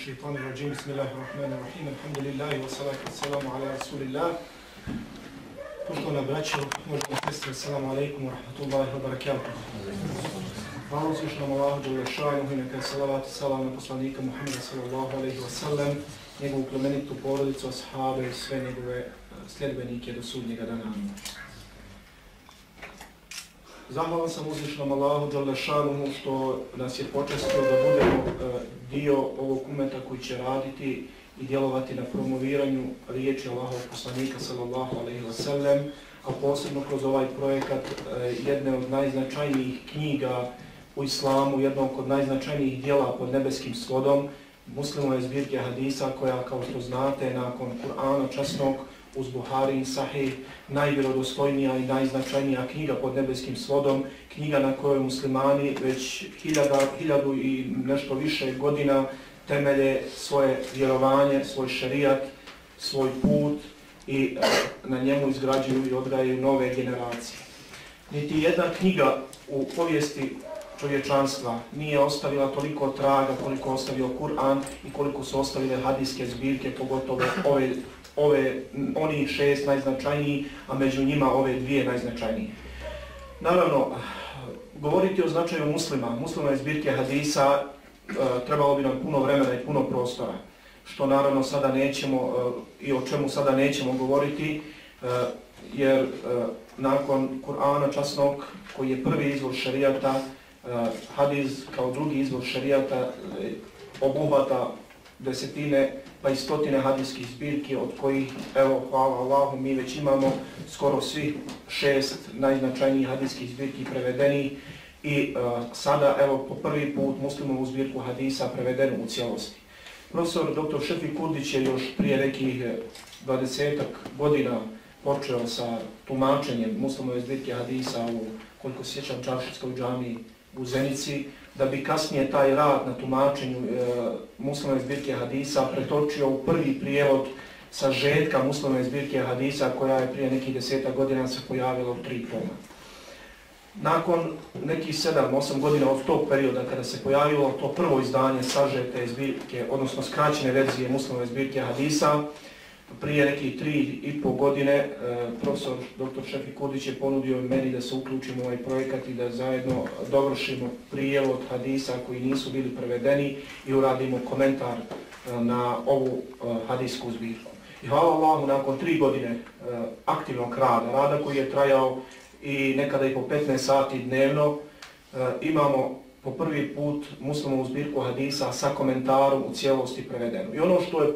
الشيطان الرجيم بسم الله الرحمن الرحيم الحمد لله والصلاة والسلام على رسول الله Poštovana braćo, možemo sestri, assalamu alaikum wa rahmatullahi wa barakatuh. Hvala uzvišnom Allahu Đalešanu i neka salavat i salam na poslanika Muhammeda sallallahu alaihi wa sallam, njegovu plemenitu porodicu, ashabe i sve njegove sljedbenike do sudnjega dana. Zahvalan sam uzvišnom Allahu Đalešanu što nas je počestio da budemo e, dio ovog umeta koji će raditi i djelovati na promoviranju riječi Allahov poslanika sallallahu alaihi wa sallam, a posebno kroz ovaj projekat e, jedne od najznačajnijih knjiga u islamu, jednog od najznačajnijih dijela pod nebeskim svodom, muslimove zbirke hadisa koja, kao što znate, nakon Kur'ana časnog uz Buhari i Sahih, najvjerodostojnija i najznačajnija knjiga pod nebeskim svodom, knjiga na kojoj muslimani već hiljada, hiljadu i nešto više godina temelje svoje vjerovanje, svoj šerijat, svoj put i e, na njemu izgrađuju i odgajaju nove generacije. Niti jedna knjiga u povijesti čovječanstva nije ostavila toliko traga koliko ostavio Kur'an i koliko su ostavile hadijske zbirke, pogotovo ove, ove, oni šest najznačajniji, a među njima ove dvije najznačajnije. Naravno, govoriti o značaju muslima, muslima iz zbirke hadisa, e, trebalo bi nam puno vremena i puno prostora, što naravno sada nećemo e, i o čemu sada nećemo govoriti, e, jer nakon Kur'ana časnog, koji je prvi izvor šarijata, hadis kao drugi izvor šarijata obuhvata desetine pa i stotine hadijskih zbirki, od kojih, evo, hvala Allahu, mi već imamo skoro svi šest najznačajnijih hadijskih zbirki prevedeni, i uh, sada, evo, po prvi put muslimovu zbirku hadisa prevedenu u cijelosti. Profesor dr. Šefi Kurdić je još prije nekih e, 20 godina počeo sa tumačenjem muslimove zbirke hadisa u, koliko sjećam, Čaršitskoj džami u Zenici, da bi kasnije taj rad na tumačenju e, muslimove zbirke hadisa pretočio u prvi prijevod sa žetka muslimove zbirke hadisa koja je prije nekih deseta godina se pojavila u tri toma. Nakon nekih 7-8 godina od tog perioda kada se pojavilo to prvo izdanje sažete zbirke, odnosno skraćene verzije muslimove zbirke Hadisa, prije nekih 3,5 godine e, profesor dr. Šefi Kurdić je ponudio meni da se uključim u ovaj projekat i da zajedno dovršimo prijevod Hadisa koji nisu bili prevedeni i uradimo komentar e, na ovu hadisku hadijsku zbirku. I hvala Allahu, nakon tri godine aktivnog rada, rada koji je trajao i nekada i po 15 sati dnevno imamo po prvi put muslimovu zbirku hadisa sa komentarom u cijelosti prevedenu. I ono što, je,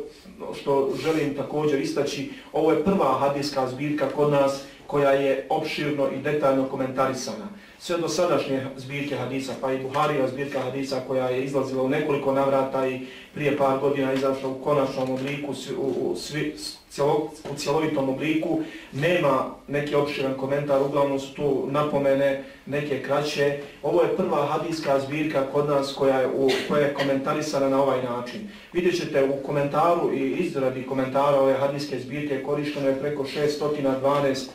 što želim također istaći, ovo je prva hadijska zbirka kod nas koja je opširno i detaljno komentarisana. Sve do sadašnje zbirke hadisa, pa i Buharija zbirka hadisa koja je izlazila u nekoliko navrata i prije par godina izašla u konačnom obliku, u, u, svi, cjelo, u cjelovitom obliku, nema neki opširan komentar, uglavnom su tu napomene, neke kraće. Ovo je prva hadijska zbirka kod nas koja je, u, koja je komentarisana na ovaj način. Vidjet ćete u komentaru i izradi komentara ove hadijske zbirke korišteno je preko 612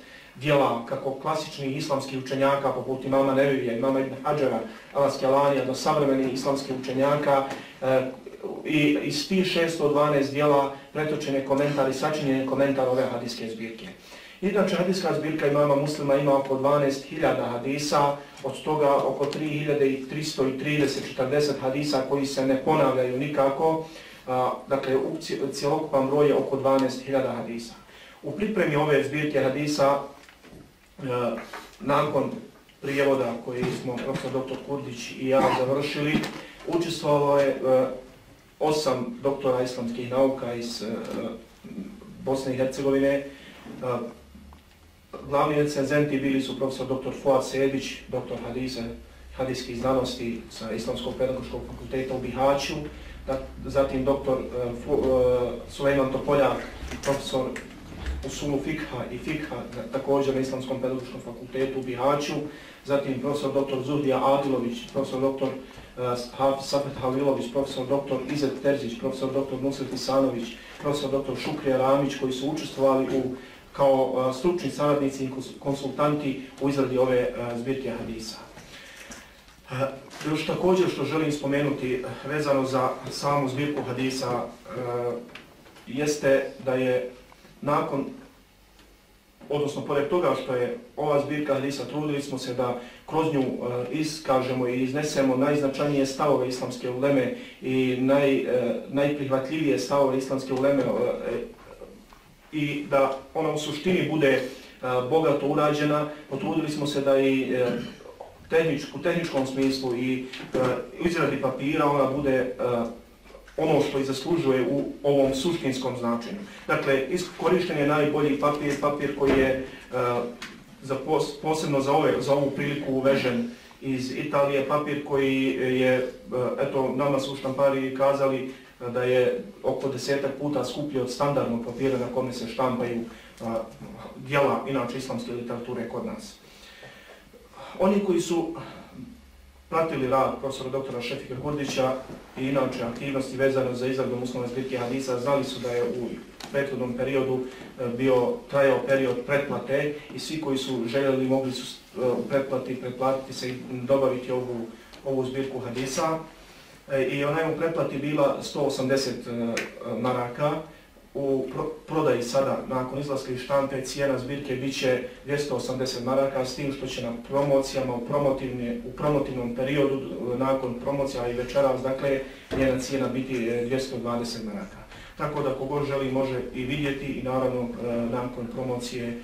dijela kako klasični islamski učenjaka poput imama Nevivija, imama Ibn Hadžara, Alaske Alanija do savremenih islamskih učenjaka e, i iz tih 612 dijela pretočene komentari, sačinjene komentar ove hadijske zbirke. Inače, hadijska zbirka imama muslima ima oko 12.000 hadisa, od toga oko 3.330-40 hadisa koji se ne ponavljaju nikako, a, dakle, u cijelokupan broj je oko 12.000 hadisa. U pripremi ove zbirke hadisa E, nakon prijevoda koji smo profesor dr. Kurdić i ja završili, učestvovalo je e, osam doktora islamskih nauka iz e, Bosne i Hercegovine. Glavni recenzenti bili su profesor dr. Fuad Sedić, doktor Hadise, hadijskih znanosti sa Islamskog pedagoškog fakulteta u Bihaću, zatim dr. Sulejman Topoljak, profesor usulu fikha i fikha također na Islamskom pedagoškom fakultetu u Bihaću, zatim profesor dr. Zuhdija Adilović, profesor dr. Uh, eh, Safet Halilović, profesor dr. Izet Terzić, profesor dr. Nusret Isanović, profesor dr. Šukrija Ramić koji su učestvovali u kao eh, stručni saradnici i konsultanti u izradi ove eh, zbirke hadisa. Još također što želim spomenuti vezano za samu zbirku hadisa jeste da je nakon odnosno pored toga što je ova zbirka hadisa, trudili smo se da kroz nju e, iskažemo i iznesemo najznačajnije stavove islamske uleme i naj, e, najprihvatljivije stavove islamske uleme e, i da ona u suštini bude bogato urađena. Potrudili smo se da i tehničku, u tehničkom smislu i uh, izradi papira ona bude ono što i zaslužuje u ovom suštinskom značenju. Dakle, korišten je najbolji papir, papir koji je uh, za pos, posebno za, ove, za ovu priliku uvežen iz Italije, papir koji je, uh, eto, nama su štampari kazali uh, da je oko desetak puta skuplji od standardnog papira na kome se štampaju djela, dijela, inače, islamske literature kod nas. Oni koji su pratili rad profesora doktora Šefika Kurdića i inače aktivnosti vezane za izradu muslimne zbirke hadisa, znali su da je u prethodnom periodu e, bio trajao period pretplate i svi koji su željeli mogli su e, pretplati, pretplatiti se i dobaviti ovu, ovu zbirku hadisa. E, I ona je u pretplati bila 180 maraka, u prodaji sada, nakon izlaske iz štampe, cijena zbirke bit će 280 maraka, s tim što će na promocijama u, u promotivnom periodu, e, nakon promocija i večeras, dakle, njena cijena biti e, 220 maraka. Tako da kogod želi može i vidjeti i naravno e, nakon promocije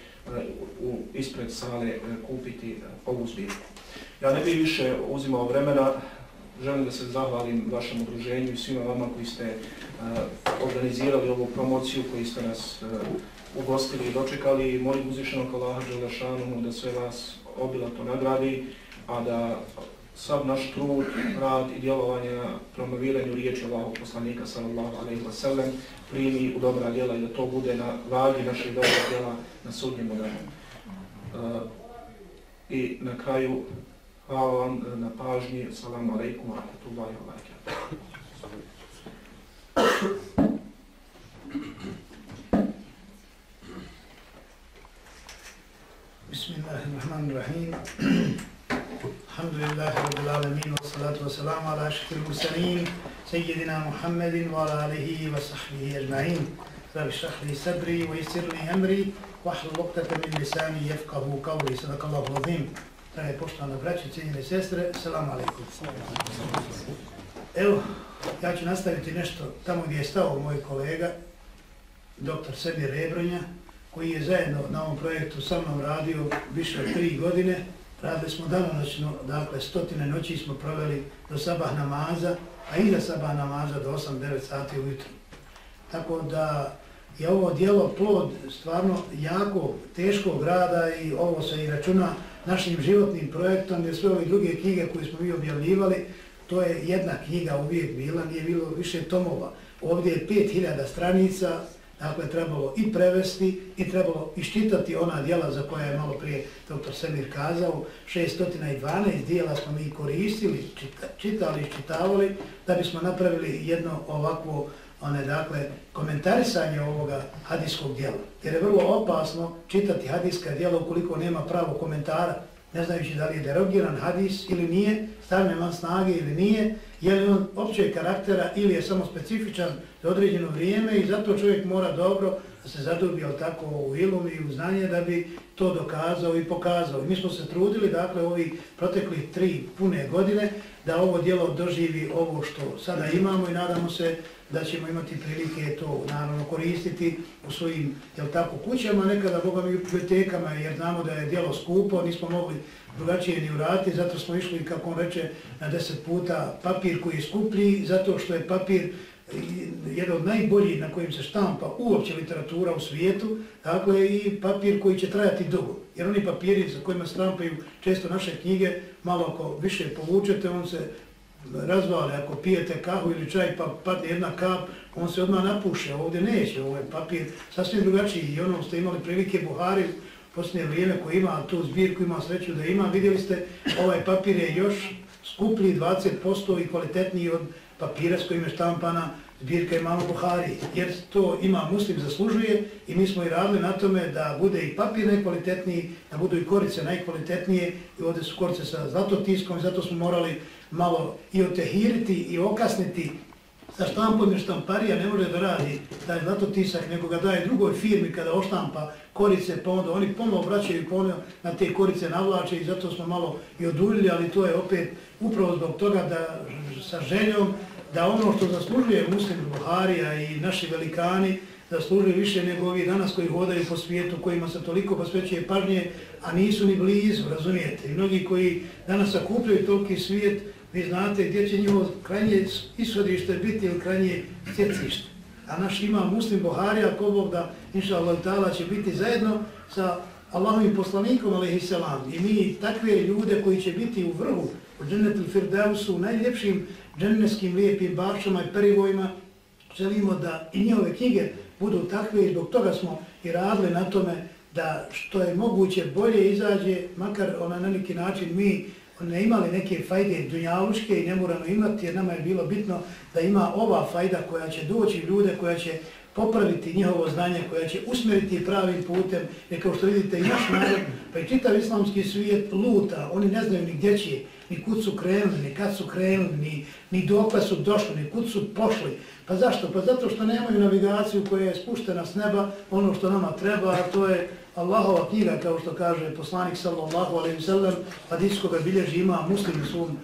u, ispred sale kupiti ovu zbirku. Ja ne bih više uzimao vremena, želim da se zahvalim vašem udruženju i svima vama koji ste Eh, organizirali ovu promociju, koji ste nas uh, ugostili i dočekali i molim uzvišenog Allaha Đelešanu da sve vas obilato nagradi, a da sav naš trud, rad i djelovanje na promoviranju riječi Allahog poslanika sallallahu alaihi wa sallam primi u dobra djela i da to bude na vagi naših dobra djela na sudnjemu danu. Uh, I na kraju Hvala vam na pažnji. Assalamu alaikum wa rahmatullahi wa barakatuh. Bismillahirrahmanirrahim. Alhamdulillahi rabbil alamin was salatu was salamu ala ashkil mursalin sayyidina Muhammadin wa ala alihi wa sahbihi ajma'in. Rabbi šahli sadri wa isirli amri wa ahlu luqtata min lisani yafqahu qawli. Sadakallahu azim. Drage poštovane braće, cijenjene sestre, selam alaikum. Evo, ja ću nastaviti nešto tamo gdje je stao moj kolega, dr. Semir Rebronja, koji je zajedno na ovom projektu sa mnom radio više od tri godine. Radili smo danonoćno, dakle, stotine noći smo proveli do sabah namaza, a iza sabah namaza do 8-9 sati ujutru. Tako da je ovo dijelo plod stvarno jako teškog rada i ovo se i računa našim životnim projektom, jer sve ove druge knjige koje smo mi objavljivali, to je jedna knjiga uvijek bila, nije bilo više tomova. Ovdje je 5000 stranica, dakle trebalo i prevesti i trebalo iščitati ona dijela za koja je malo prije dr. Semir kazao. 612 dijela smo mi koristili, čitali i čitavali da bismo napravili jedno ovakvo one, dakle, komentarisanje ovoga hadijskog dijela. Jer je vrlo opasno čitati hadijska dijela ukoliko nema pravo komentara, ne znajući da li je derogiran hadis ili nije, stavne man snage ili nije, je li on općeg karaktera ili je samo specifičan za određeno vrijeme i zato čovjek mora dobro da se zadubi tako u ilum i u znanje da bi to dokazao i pokazao. Mi smo se trudili, dakle, ovi protekli tri pune godine da ovo dijelo doživi ovo što sada imamo i nadamo se da ćemo imati prilike to naravno koristiti u svojim jel tako, kućama, nekada Boga mi u bibliotekama, jer znamo da je dijelo skupo, nismo mogli drugačije ni uraditi, zato smo išli, kako on reče, na deset puta papir koji je skuplji, zato što je papir jedan od najboljih na kojim se štampa uopće literatura u svijetu, tako je i papir koji će trajati dugo. Jer oni papiri za kojima štampaju često naše knjige, malo ako više povučete, on se razvale, ako pijete kahu ili čaj pa padne jedna kap, on se odmah napuše, ovdje neće, ovaj papir sasvim drugačiji. I ono ste imali prilike Buhari posljednje vrijeme koji ima tu zbirku, ima sreću da ima, vidjeli ste, ovaj papir je još skuplji 20% i kvalitetniji od papira s kojim je štampana zbirka imamo Buhari, jer to ima muslim zaslužuje i mi smo i radili na tome da bude i papir najkvalitetniji, da budu i korice najkvalitetnije i ovdje su korice sa zlatotiskom i zato smo morali malo i otehiriti i okasniti sa štampom jer štamparija ne može da radi da je zlatotisak nego ga daje drugoj firmi kada oštampa korice pa onda oni ponovno vraćaju i ponovno na te korice navlače i zato smo malo i oduljili, ali to je opet upravo zbog toga da sa željom da ono što zaslužuje muslim Buharija i naši velikani zaslužuje više nego ovi danas koji hodaju po svijetu, kojima se toliko posvećuje pažnje, a nisu ni blizu, razumijete. I mnogi koji danas sakupljaju toliki svijet, vi znate gdje će njihovo krajnje ishodište biti ili krajnje sjecište. A naš ima muslim Buharija, ko Bog da, inša Allah, će biti zajedno sa Allahovim poslanikom, alaihissalam. I mi takve ljude koji će biti u vrhu, u džennetu Firdausu, u najljepšim džennetskim lijepim bašama i perivojima, želimo da i njihove knjige budu takve i zbog toga smo i radili na tome da što je moguće bolje izađe, makar ona na neki način mi ne imali neke fajde dunjaluške i ne moramo imati jer nama je bilo bitno da ima ova fajda koja će doći ljude, koja će popraviti njihovo znanje, koja će usmjeriti pravim putem, jer kao što vidite i naš narod, pa i čitav islamski svijet luta, oni ne znaju ni gdje će, ni kud su krenuli, ni kad su krenuli, ni, ni dokle su došli, ni kud su pošli. Pa zašto? Pa zato što nemaju navigaciju koja je spuštena s neba, ono što nama treba, a to je Allahova knjiga, kao što kaže poslanik sallallahu alaihi sallam, hadijskoga bilježi ima muslim u svom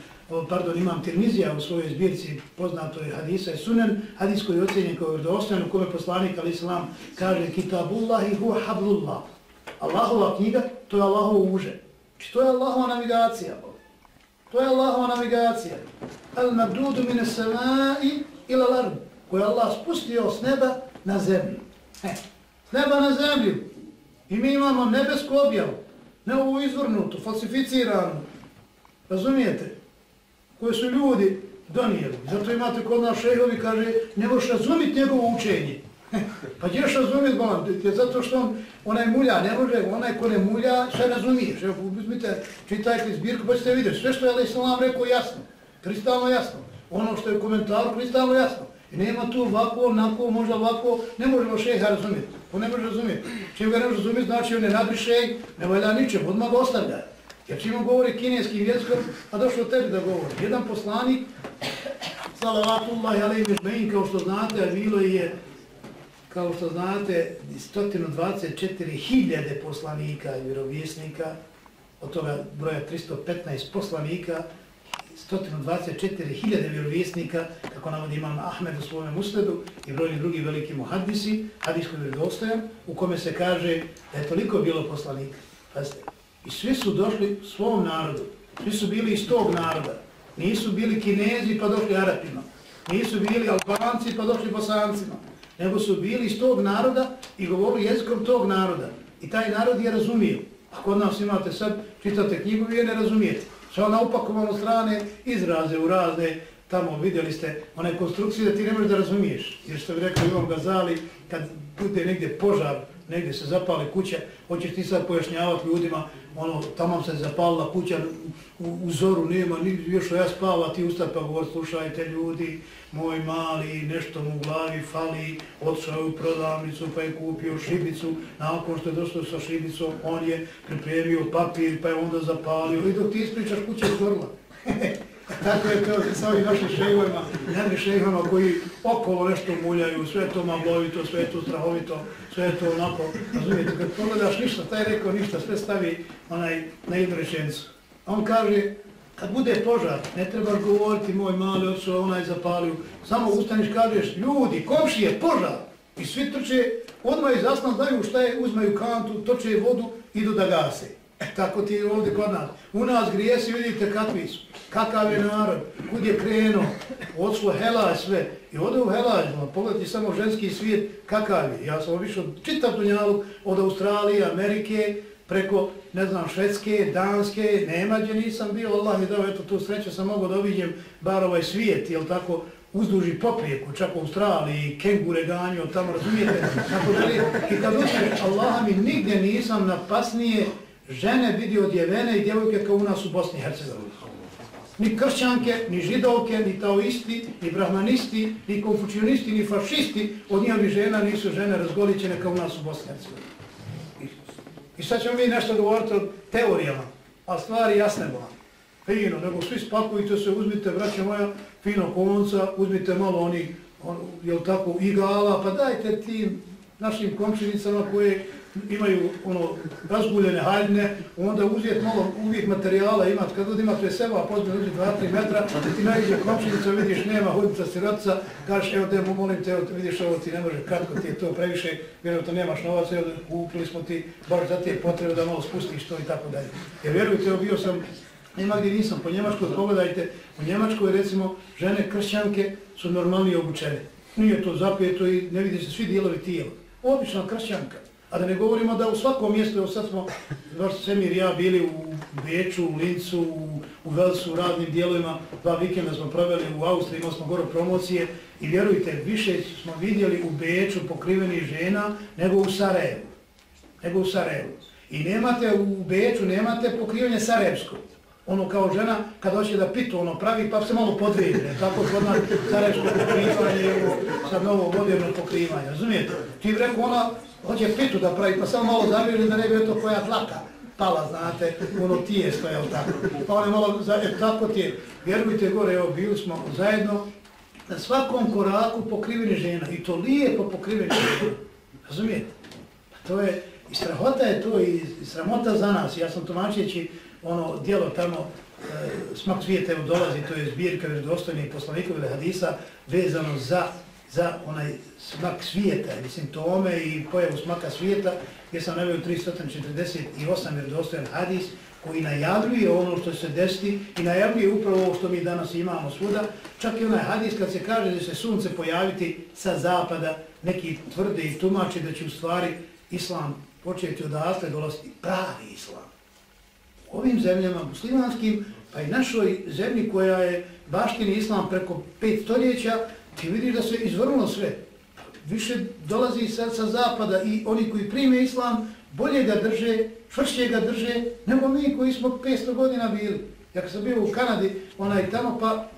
pardon, imam Tirmizija u svojoj zbirci poznatoj hadisa i sunen, hadis koji je ocjenjen kao vrdoostan, u kome poslanik ali sallam kaže Kitabullahi huwa hablullah. Allahova knjiga, to je Allahovo uže. Či to je Allahova navigacija. To je Allahova navigacija. Al mabdudu mine samai ila larbu. koju je Allah spustio s neba na zemlju. He. S neba na zemlju. I mi imamo nebesku objavu. Ne ovu izvrnutu, falsificiranu. Razumijete? koje su ljudi donijeli. Zato imate kod nas šehovi, kaže, ne možeš razumjeti njegovo učenje. pa ćeš razumjeti, bolam, zato što on, onaj mulja ne može, onaj ko ne mulja, sve razumiješ. Evo, uzmite, čitajte zbirku, pa ćete vidjeti. Sve što je Ali Islam rekao jasno, kristalno jasno. Ono što je komentar, kristalno jasno. I nema tu ovako, onako, možda ovako, ne možemo šeha razumjeti. On ne može razumjeti. Čim ga ne može razumjeti, znači on ne nabriše, ne valja ničem, odmah ga ostavlja. Jer čim govori kineskim jezikom, a došlo tebi da govori. Jedan poslanik, salavatullahi alaihi mežmein, kao što znate, a bilo je, kao što znate, 124.000 poslanika i vjerovjesnika, od toga broja 315 poslanika, 124.000 vjerovjesnika, kako navodi imam Ahmed u svojom usledu i brojni drugi veliki muhadisi, hadijskoj vjerovostojan, u kome se kaže da je toliko bilo poslanika. Pazite, I svi su došli svom narodu. Svi su bili iz tog naroda. Nisu bili kinezi pa došli Arapima. Nisu bili albanci pa došli bosancima. Nego su bili iz tog naroda i govorili jezikom tog naroda. I taj narod je razumio. A kod nas imate sad, čitate knjigu, vi je ne razumijete. Sve ona upakovano strane izraze u razne, tamo vidjeli ste one konstrukcije da ti ne možeš da razumiješ. Jer što bi rekao Ivan Gazali, kad bude negdje požar, negdje se zapale kuće, hoćeš ti sad pojašnjavati ljudima ono, tamo se zapalila kuća, u, u zoru nema, ni, još ja spava, ti ustav pa govor, slušajte ljudi, moj mali, nešto mu u glavi fali, odšao u prodavnicu pa je kupio šibicu, nakon što je došlo sa šibicom, on je pripremio papir pa je onda zapalio i dok ti ispričaš kuća je gorla. Tako je to sa ovim našim šejhovima, jednim šejhovima koji okolo nešto muljaju, sve to maglovito, sve to strahovito, sve to onako, razumijete, kad pogledaš ništa, taj rekao ništa, sve stavi onaj na jednu rečenicu. On kaže, kad bude požar, ne trebaš govoriti moj mali oco, onaj zapalio, samo ustaniš, kažeš, ljudi, komšije, požar! I svi trče, odmah iz zasna znaju šta je, uzmaju kantu, toče vodu, idu da gase. Tako ti je ovdje kod nas. U nas grijesi, vidite kakvi su kakav je narod, kud je krenuo, odšlo helaj sve. I ode u helaj, ono, pogledajte samo ženski svijet, kakav je. Ja sam obišao čitav dunjalu od Australije, Amerike, preko, ne znam, Švedske, Danske, Nemađe nisam bio, Allah mi dao, eto, tu sreće sam mogao da obiđem bar ovaj svijet, jel tako, uzduži poprijeku, čak u Australiji, kengure ganju, tamo razumijete, tako da li, i kad učiš, Allah mi nigdje nisam napasnije žene vidi odjevene i djevojke kao u nas u Bosni i Hercegovini. Ni kršćanke, ni židovke, ni taoisti, ni brahmanisti, ni konfučionisti, ni fašisti od njihovi žena nisu žene razgolićene kao u nas u Bosni i Hercegovini. I sad ćemo mi nešto govoriti o teorijama, a stvari jasne bola. Fino, nego svi spakujte se, uzmite, braće moja, fino konca, uzmite malo onih, on, jel tako, igala, pa dajte tim našim komčinicama koje imaju ono razguljene haljine, onda uzet malo uvijek materijala imat, kad ljudi imate seba, pozme uđe 2-3 metra, ti najde komšinica, vidiš, nema hudica, sirotica, kažeš, evo te, molim te, evo, vidiš ovo ti ne može, kratko ti je to previše, vjerujte, nemaš novac, evo, kupili smo ti, baš za te potrebe da malo spustiš to i tako dalje. Jer vjerujte, evo, bio sam, nema gdje nisam, po Njemačkoj, pogledajte, u Njemačkoj, recimo, žene kršćanke su normalnije obučene. Nije to zapijeto i ne vidi se svi dijelovi tijela. Obična kršćanka. A da ne govorimo da u svakom mjestu, evo sad smo, baš Semir i ja bili u Beču, u Lincu, u, u Velsu, u radnim dijelovima, dva vikenda smo proveli u Austriji, imali smo gore promocije i vjerujte, više smo vidjeli u Beču pokriveni žena nego u Sarajevu. Nego u Sarajevu. I nemate u Beču, nemate pokrivanje sarajevsko. Ono kao žena, kad hoće da pitu, ono pravi, pa se malo podvijede. Tako kod nas Sarajevsko pokrivanje, sad novo moderno pokrivanje, razumijete? Ti rekao, ona hoće pitu da pravi, pa samo malo zavirili da ne bi to koja tlaka pala, znate, ono tijesto, jel tako. Pa one malo, za, e, tako ti je, vjerujte gore, evo, bili smo zajedno, na svakom koraku pokriveni žena, i to lijepo pokriveni žena, razumijete? Pa to je, i strahota je to, i, i sramota za nas, ja sam tumačeći ono dijelo tamo, e, smak svijeta evo dolazi, to je zbirka vjerodostojnih poslanikova hadisa, vezano za za onaj smak svijeta, ili simptome i pojavu smaka svijeta, gdje sam navio 348 vjerodostojan hadis koji najavljuje ono što se desiti i najavljuje upravo ovo što mi danas imamo svuda. Čak i onaj hadis kad se kaže da se sunce pojaviti sa zapada, neki tvrde i tumače da će u stvari islam početi odatle dolaziti pravi islam. U ovim zemljama muslimanskim, pa i našoj zemlji koja je baštini islam preko pet stoljeća, ti vidiš da se izvrnulo sve. Više dolazi sa, sa zapada i oni koji prime islam bolje ga drže, čvršće ga drže, nego mi koji smo 500 godina bili. Ja sam bio u Kanadi, onaj tamo, pa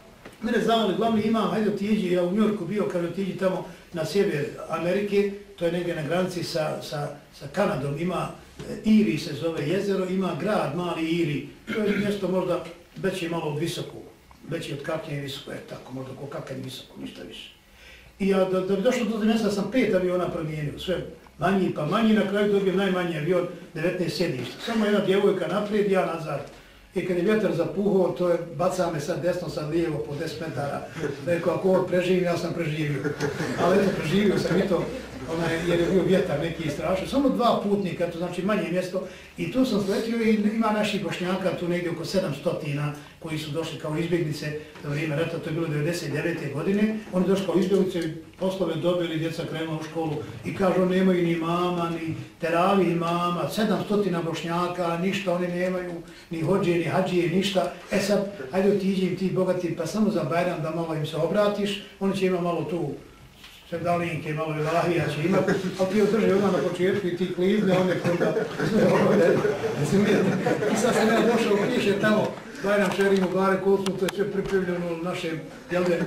mene zavali glavni imam, hajde otiđi, ja u Njorku bio, kaže otiđi tamo na sjever Amerike, to je negdje na granici sa, sa, sa Kanadom, ima e, Iri se zove jezero, ima grad, mali Iri, to je mjesto možda veće malo visoko veći od kapnje i visoko, je tako, možda ko kapnje visoko, ništa više. I ja, da, da bi došlo do mjesta, sam pet aviona promijenio, sve manji pa manji, na kraju dobijem najmanji avion, 19 sjedišta. Samo jedna djevojka naprijed, ja nazad. I kad je vjetar zapuhao, to je, baca me sad desno, sad lijevo po 10 metara. Rekao, ako ovo preživim, ja sam preživio. Ali eto, preživio sam i to onaj, jer je bio vjetar neki strašan, samo dva putnika, to znači manje mjesto, i tu sam sletio i ima naših bošnjaka tu negdje oko 700 koji su došli kao izbjeglice za vrijeme rata, to je bilo 99. godine, oni došli kao izbjeglice, poslove dobili, djeca krenula u školu i kažu, nemaju ni mama, ni teravi ni mama, 700 bošnjaka, ništa oni nemaju, ni hođe, ni hađije, ništa. E sad, ajde otiđi ti bogati, pa samo za Bajram da malo im se obratiš, oni će ima malo tu srdalinke, malo ilahija će imati, ali ti održi odmah na početku i ti klizne, onda kada I sad sam ja došao, piše tamo, daj nam šerimo Mubarek koliko to je sve pripremljeno našem, jel de,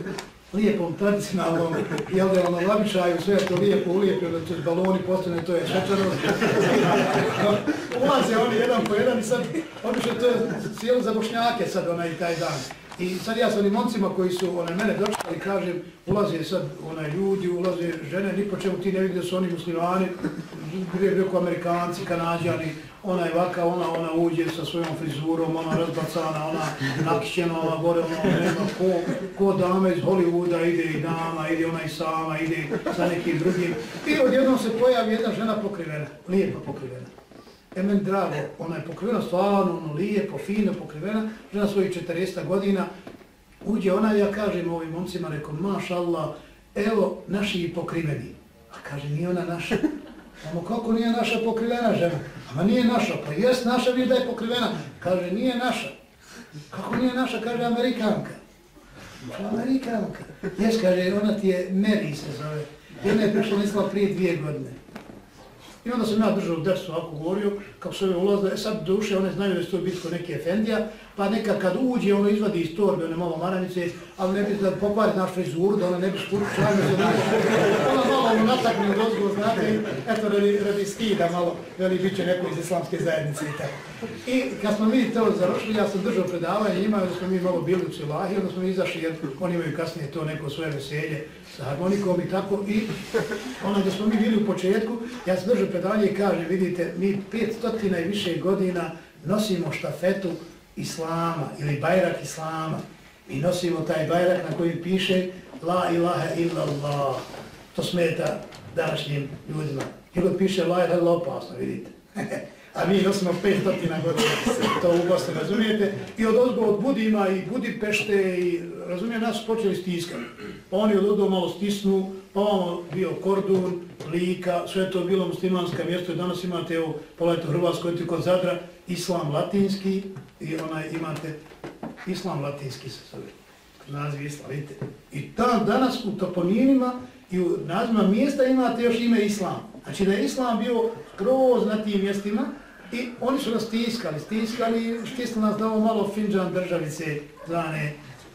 lijepom, tradicionalnom, jel de, ono, labičaju, sve to lijepo ulijepio, da će baloni postane, to je šečanost. Ulaze oni jedan po jedan i sad, obično to je cijelo za bošnjake sad, onaj, taj dan. I sad ja sa onim momcima koji su one, mene dočekali, kažem, ulaze sad onaj ljudi, ulaze žene, ni po čemu ti ne vidi da su oni muslimani, gdje je amerikanci, kanadjani, ona je vaka, ona, ona uđe sa svojom frizurom, ona razbacana, ona nakićena, ona gore, ona nema, ko, ko dame iz Hollywooda ide i dama, ide ona i sama, ide sa nekim drugim. I odjednom se pojavi jedna žena pokrivena, lijepa pokrivena E meni drago, ona je pokrivena stvarno, ono lijepo, fino pokrivena, žena svojih 40 godina, uđe ona ja kažem ovim momcima, rekom, maš Allah, evo naši pokriveni. A kaže, nije ona naša. Samo kako nije naša pokrivena žena? Ama nije naša, pa jest naša, vidi da je pokrivena. Kaže, nije naša. Kako nije naša? Kaže, Amerikanka. Amerikanka. Jes, kaže, ona ti je Mary se zove. Jedna je prišla nisla prije dvije godine. I onda sam ja držao dersu ovako govorio, kako se ove ulazile, e sad duše, one znaju da je to bitko neki efendija, pa neka kad uđe, ono izvadi iz torbe, one malo maranice, ali ne bi da pokvari naš frizuru, da ona ne bi škurčila, ne se ona malo ono natakne od ozgo, znate, eto, radi, radi skida malo, veli, bit će neko iz islamske zajednice i tako. I kad smo mi to završili, ja sam držao predavanje, imao da smo mi malo bili u Cilahi, onda smo izašli, jer oni imaju kasnije to neko svoje veselje sa harmonikom i tako, i ono da smo mi bili u početku, ja sam držao predavanje i kaže, vidite, mi 500 i više godina nosimo štafetu Islama ili bajrak Islama Mi nosimo taj bajrak na koji piše La ilaha illa Allah. To smeta današnjim ljudima. I god piše La ilaha illa opasno, vidite. A mi nosimo 500 godina, to u Bosni, razumijete? I od ozgo od Budima i Budipešte i razumije, nas počeli stiskati. Pa oni od malo stisnu, pa ono bio Kordun, Lika, sve to bilo muslimanska mjesto i danas imate, evo, pogledajte Hrvatskoj Hrvatskoj, kod Zadra, islam latinski i onaj imate islam latinski se zove. Naziv islam, vidite. I tam danas u toponinima i u nazivima mjesta imate još ime islam. Znači da je islam bio skroz na tim mjestima i oni su nas stiskali, stiskali, stisli nas da ovo malo finđan državice zvane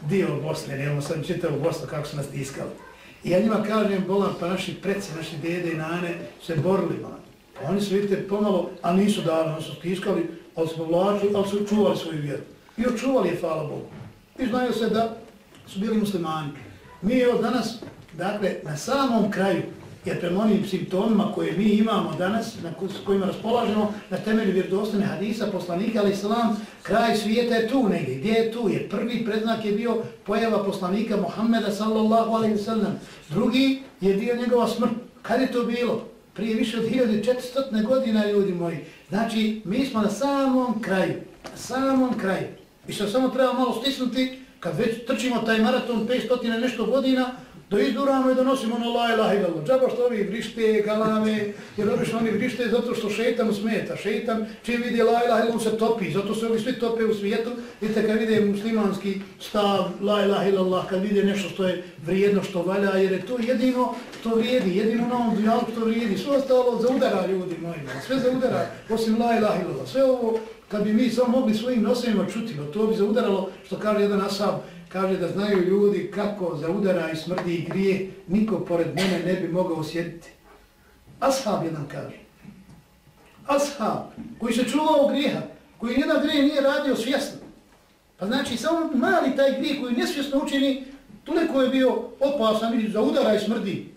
dio Bosne, nemamo sam čitao Bosnu kako su nas stiskali. I ja njima kažem, bolan, pa naši preci, naši dede i nane se borili, man. Pa oni su, vidite, pomalo, a nisu dali, oni su stiskali, ali smo vlačili, ali su čuvali svoju vjeru. I očuvali je, hvala Bogu. I znaju se da su bili muslimani. Mi evo danas, dakle, na samom kraju, jer prema onim simptomima koje mi imamo danas, na kojima raspolažemo, na temelju vjerodostane hadisa, poslanika, ali islam, kraj svijeta je tu negdje. Gdje je tu? Je prvi predznak je bio pojava poslanika Muhammeda sallallahu alaihi sallam. Drugi je bio njegova smrt. Kad je to bilo? Prije više od 1400 godina, ljudi moji. Znači, mi smo na samom kraju. Na samom kraju. I što samo treba malo stisnuti, kad već trčimo taj maraton 500 nešto godina, da izduramo i da nosimo na ono, la ilaha illallah. Džaba što ovi vrište, galame, jer obično oni vrište zato što šeitan smeta. Šeitan čim vidi la ilaha illallah se topi, zato se ovi svi tope u svijetu. Vidite kad vide muslimanski stav la ilaha illallah, kad vide nešto što je vrijedno, što valja, jer je to jedino što vrijedi, jedino na ovom dunjalu što vrijedi. Sve ostalo zaudara ljudi moji, sve zaudara, osim la ilaha illallah. Sve ovo, kad bi mi samo mogli svojim nosovima čuti, to bi zaudaralo, što kaže jedan asab, kaže da znaju ljudi kako za udara i smrdi i grije, niko pored mene ne bi mogao osjetiti. Ashab jedan kaže. Ashab, koji se čuvao grijeha, koji jedan grije nije radio svjesno. Pa znači, samo mali taj grijeh koji nesvjesno učini, toliko je bio opasan i za udara i smrdi.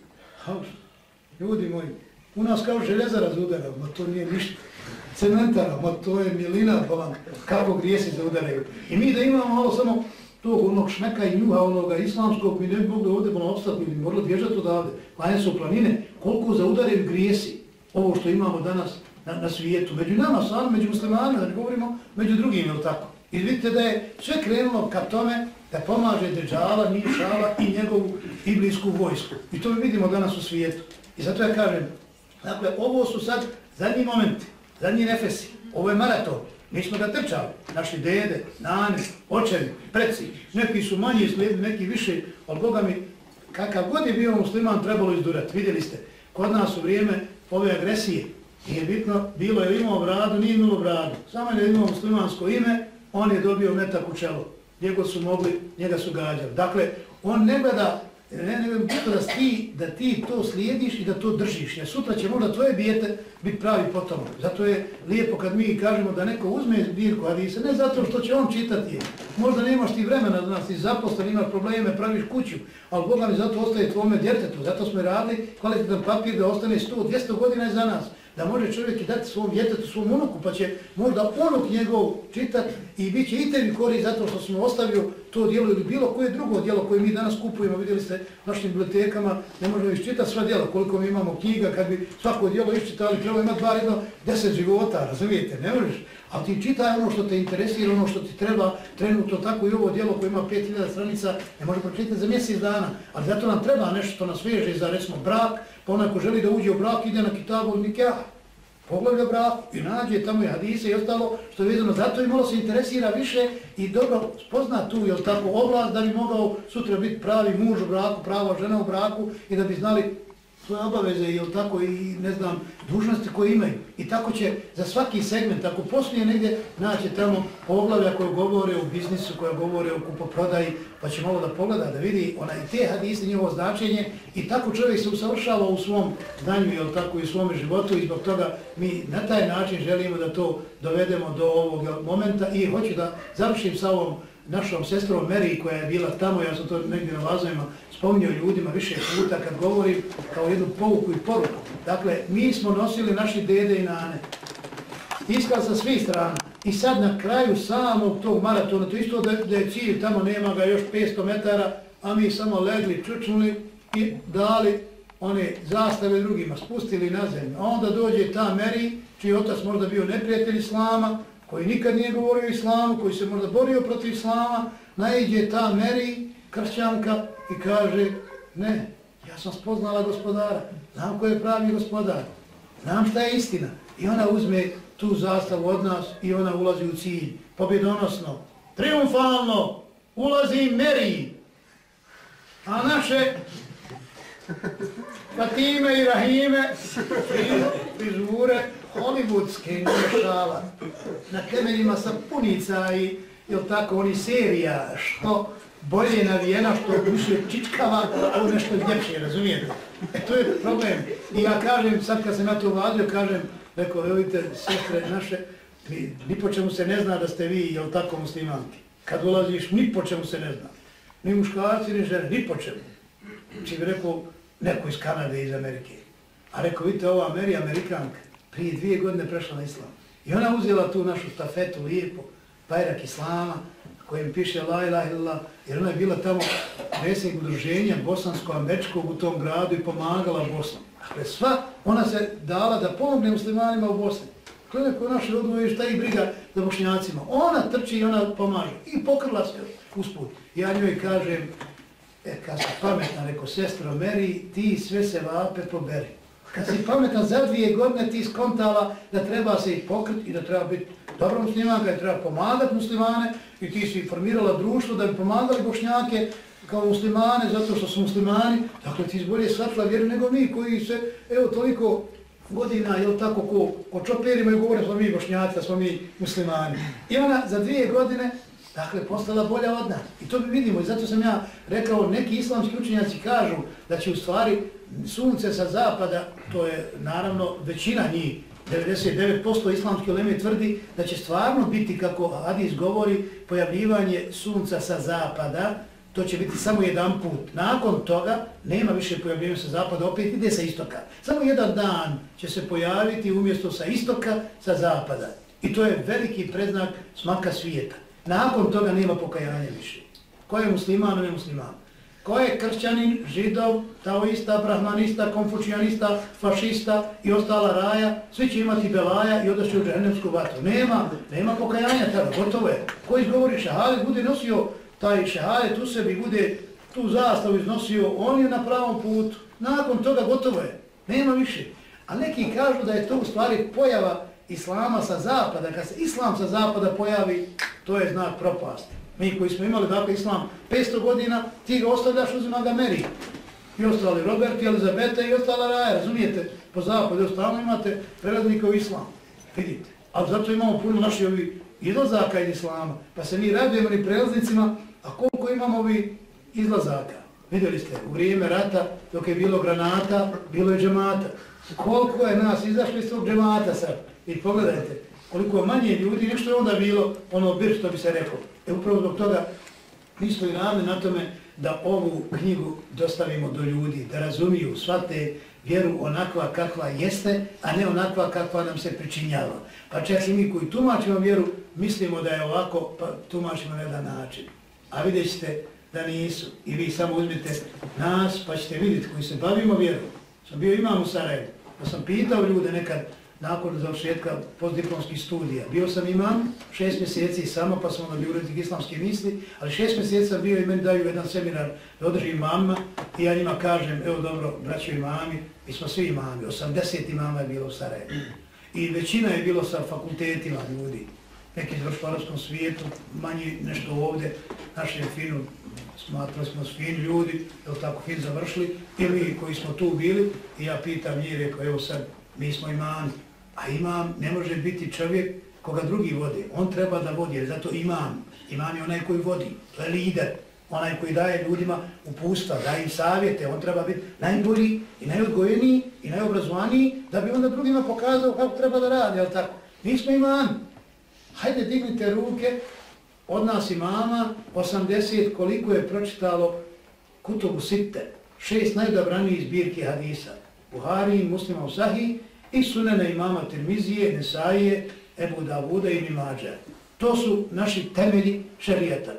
Ljudi moji, u nas kao željezara za udara, ma to nije ništa. Cementara, ma to je milina, pa vam kako grije se za udaraju. I mi da imamo malo samo tog onog šmeka i njuha onoga islamskog, mi ne bi mogli ovdje malo ostati, mi morali bježati odavde, klanje su planine, koliko zaudarim grijesi ovo što imamo danas na, na svijetu, među nama sam, među muslimanima, da ne govorimo, među drugim, je tako? I vidite da je sve krenulo ka tome da pomaže Deđala, Nišala i njegovu iblijsku vojsku. I to mi vidimo danas u svijetu. I zato ja kažem, dakle, ovo su sad zadnji momenti, zadnji nefesi, ovo je maraton, Mi smo ga trčali, naši dede, nane, očevi, preci, neki su manji slijedi, neki više, ali Boga mi, kakav god je bio musliman, trebalo izdurati. Vidjeli ste, kod nas u vrijeme ove agresije, nije bitno, bilo je imao bradu, nije imao bradu. Samo je imao muslimansko ime, on je dobio metak u čelo. Njego su mogli, njega su gađali. Dakle, on ne gleda Jer ne, ne, to da ti, da ti to slijediš i da to držiš. Jer sutra će možda tvoje dijete biti pravi potom. Zato je lijepo kad mi kažemo da neko uzme zbirku Hadisa, ne zato što će on čitati je. Možda nemaš ti vremena da nas ti zaposlen, imaš probleme, praviš kuću, ali Boga mi zato ostaje tvome djetetu. Zato smo radili kvalitetan papir da ostane 100, 200 godina za nas da može čovjek i dati svom djetetu, svom unuku, pa će možda unuk njegov čitat i bit će i tebi korist zato što smo ostavio to dijelo ili bilo koje drugo dijelo koje mi danas kupujemo, vidjeli ste našim bibliotekama, ne možemo iščitati sva dijela, koliko mi imamo knjiga, kad bi svako dijelo iščitali, treba imati bar jedno deset života, razumijete, ne možeš, ali ti čitaj ono što te interesira, ono što ti treba, trenutno tako i ovo dijelo koje ima 5000 stranica, ne može pročitati za mjesec dana, ali zato nam treba nešto što nas veže za, recimo, brak, pa onaj ko želi da uđe u brak, ide na kitabu od nikah, poglavlja brak i nađe tamo i hadise i ostalo što je vezano, zato i malo se interesira više i dobro spozna tu, jel tako, oblast da bi mogao sutra biti pravi muž u braku, prava žena u braku i da bi znali svoje obaveze ili tako i ne znam dužnosti koje imaju. I tako će za svaki segment, ako poslije negdje naće tamo poglavlja koje govore o biznisu, koje govore o kupoprodaji, pa će malo da pogleda, da vidi ona i te hadiste njihovo značenje i tako čovjek se usavršava u svom znanju ili tako i u svom životu i zbog toga mi na taj način želimo da to dovedemo do ovog momenta i hoću da završim sa ovom našom sestrom Meri koja je bila tamo, ja sam to negdje na vazovima spominjao ljudima više puta kad govorim kao jednu pouku i poruku. Dakle, mi smo nosili naši dede i nane. Iskali sa svih strana. I sad na kraju samog tog maratona, to isto da, da je cilj, tamo nema ga još 500 metara, a mi samo legli, čučnuli i dali one zastave drugima, spustili na zemlju. A onda dođe ta Meri, čiji otac možda bio neprijatelj Islama, koji nikad nije govorio islamu, koji se možda borio protiv islama, najđe ta Meri, kršćanka, i kaže, ne, ja sam spoznala gospodara, znam ko je pravi gospodar, znam šta je istina. I ona uzme tu zastavu od nas i ona ulazi u cilj, pobjedonosno, triumfalno, ulazi Meri, a naše Fatime i Rahime, frizure, hollywoodske, nije šala, na temeljima sapunica i, jel tako, oni serija, što bolje navijena, što više čičkava, ovo nešto ljepše, razumijete? E, to je problem. I ja kažem, sad kad sam ja to vladio, kažem, rekao, evo vidite, sestre naše, mi, ni po čemu se ne zna da ste vi, jel tako, muslimanki. Kad ulaziš, ni po čemu se ne zna. Ni muškarci, ni žene, ni po čemu. Či bi rekao, neko iz Kanade, iz Amerike. A rekao, vidite, ova Ameri, Amerikanka, prije dvije godine prešla na islam. I ona uzela tu našu stafetu lijepo, bajrak islama, kojem piše la ilaha illallah, jer ona je bila tamo predsjednik udruženja bosansko-američkog u tom gradu i pomagala Bosnu. Dakle, sva ona se dala da pomogne muslimanima u Bosni. Ko je neko naše šta ih briga za bošnjacima? Ona trči i ona pomaže. I pokrla se usput. Ja njoj kažem, e, kad se pametna, reko, sestro Meri, ti sve se vape poberi. Kad si pametan za dvije godine ti skontala da treba se ih pokriti i da treba biti dobro muslimanka, da treba pomagati muslimane i ti si formirala društvo da bi pomagali bošnjake kao muslimane zato što su muslimani. Dakle, ti bolje shvatila vjeru nego mi koji se, evo, toliko godina, jel tako, ko, ko čoperima i govore smo mi bošnjaci, da smo mi muslimani. I ona za dvije godine Dakle, postala bolja od nas. I to bi vidimo. I zato sam ja rekao, neki islamski učenjaci kažu da će u stvari sunce sa zapada, to je naravno većina njih, 99% islamske uleme tvrdi da će stvarno biti, kako Hadis govori, pojavljivanje sunca sa zapada, to će biti samo jedan put. Nakon toga nema više pojavljivanja sa zapada, opet ide sa istoka. Samo jedan dan će se pojaviti umjesto sa istoka, sa zapada. I to je veliki predznak smaka svijeta. Nakon toga nema pokajanja više. Ko je musliman, ne musliman. Ko je kršćanin, židov, taoista, brahmanista, konfučijanista, fašista i ostala raja, svi će imati belaja i odaći u džahnemsku vatru. Nema, nema pokajanja tada, gotovo je. Ko izgovori šehadet, bude nosio taj šehadet u sebi, bude tu zastavu iznosio, on je na pravom putu. Nakon toga gotovo je. Nema više. A neki kažu da je to u stvari pojava islama sa zapada, kad se islam sa zapada pojavi, to je znak propasti. Mi koji smo imali dakle islam 500 godina, ti ga ostavljaš uzimam ga meri. I ostali Robert, Elizabeta i ostala raja, razumijete? Po zapadu ostalo imate prelaznika u islam. Vidite. Ali zato imamo puno naši ovi izlazaka iz islama. Pa se mi radujemo ni prelaznicima, a koliko imamo ovi izlazaka? Vidjeli ste, u vrijeme rata, dok je bilo granata, bilo je džemata. Koliko je nas izašli iz tog džemata sad? I pogledajte, koliko manje ljudi, nešto je onda bilo ono bir što bi se rekao. E upravo zbog toga mi smo i radili na tome da ovu knjigu dostavimo do ljudi, da razumiju, shvate vjeru onakva kakva jeste, a ne onakva kakva nam se pričinjava. Pa čak i mi koji tumačimo vjeru, mislimo da je ovako, pa tumačimo na jedan način. A vidjet ćete da nisu. I vi samo uzmite nas, pa ćete vidjeti koji se bavimo vjerom. Sam bio imam u Sarajevu, pa sam pitao ljude nekad, nakon završetka postdiplomskih studija. Bio sam imam šest mjeseci samo, pa smo na urednik islamske misli, ali šest mjeseci sam bio i meni daju jedan seminar da održi imama i ja njima kažem, evo dobro, braćo imami, mi smo svi imami, 80 imama je bilo u Sarajevo. I većina je bilo sa fakultetima ljudi, neki iz vršparovskom svijetu, manji nešto ovdje, našem finu smatrali smo fin ljudi, je tako fin završili, ili koji smo tu bili, i ja pitam njih, rekao, evo sad, mi smo imani, a imam ne može biti čovjek koga drugi vode, on treba da vodi, jer zato imam, imam je onaj koji vodi, to je lider, onaj koji daje ljudima upustva, daje im savjete, on treba biti najbolji i najodgojeniji i najobrazovaniji, da bi onda drugima pokazao kako treba da radi, jel tako? Mi smo imam. Hajde, dignite ruke, od nas imama 80 koliko je pročitalo Kutubu Sitte, šest najdobranijih zbirki hadisa, Buhari, Muslima u Sahih i sunene imama Tirmizije, Nesaije, Ebu Davuda i Mimađa. To su naši temelji šarijeta.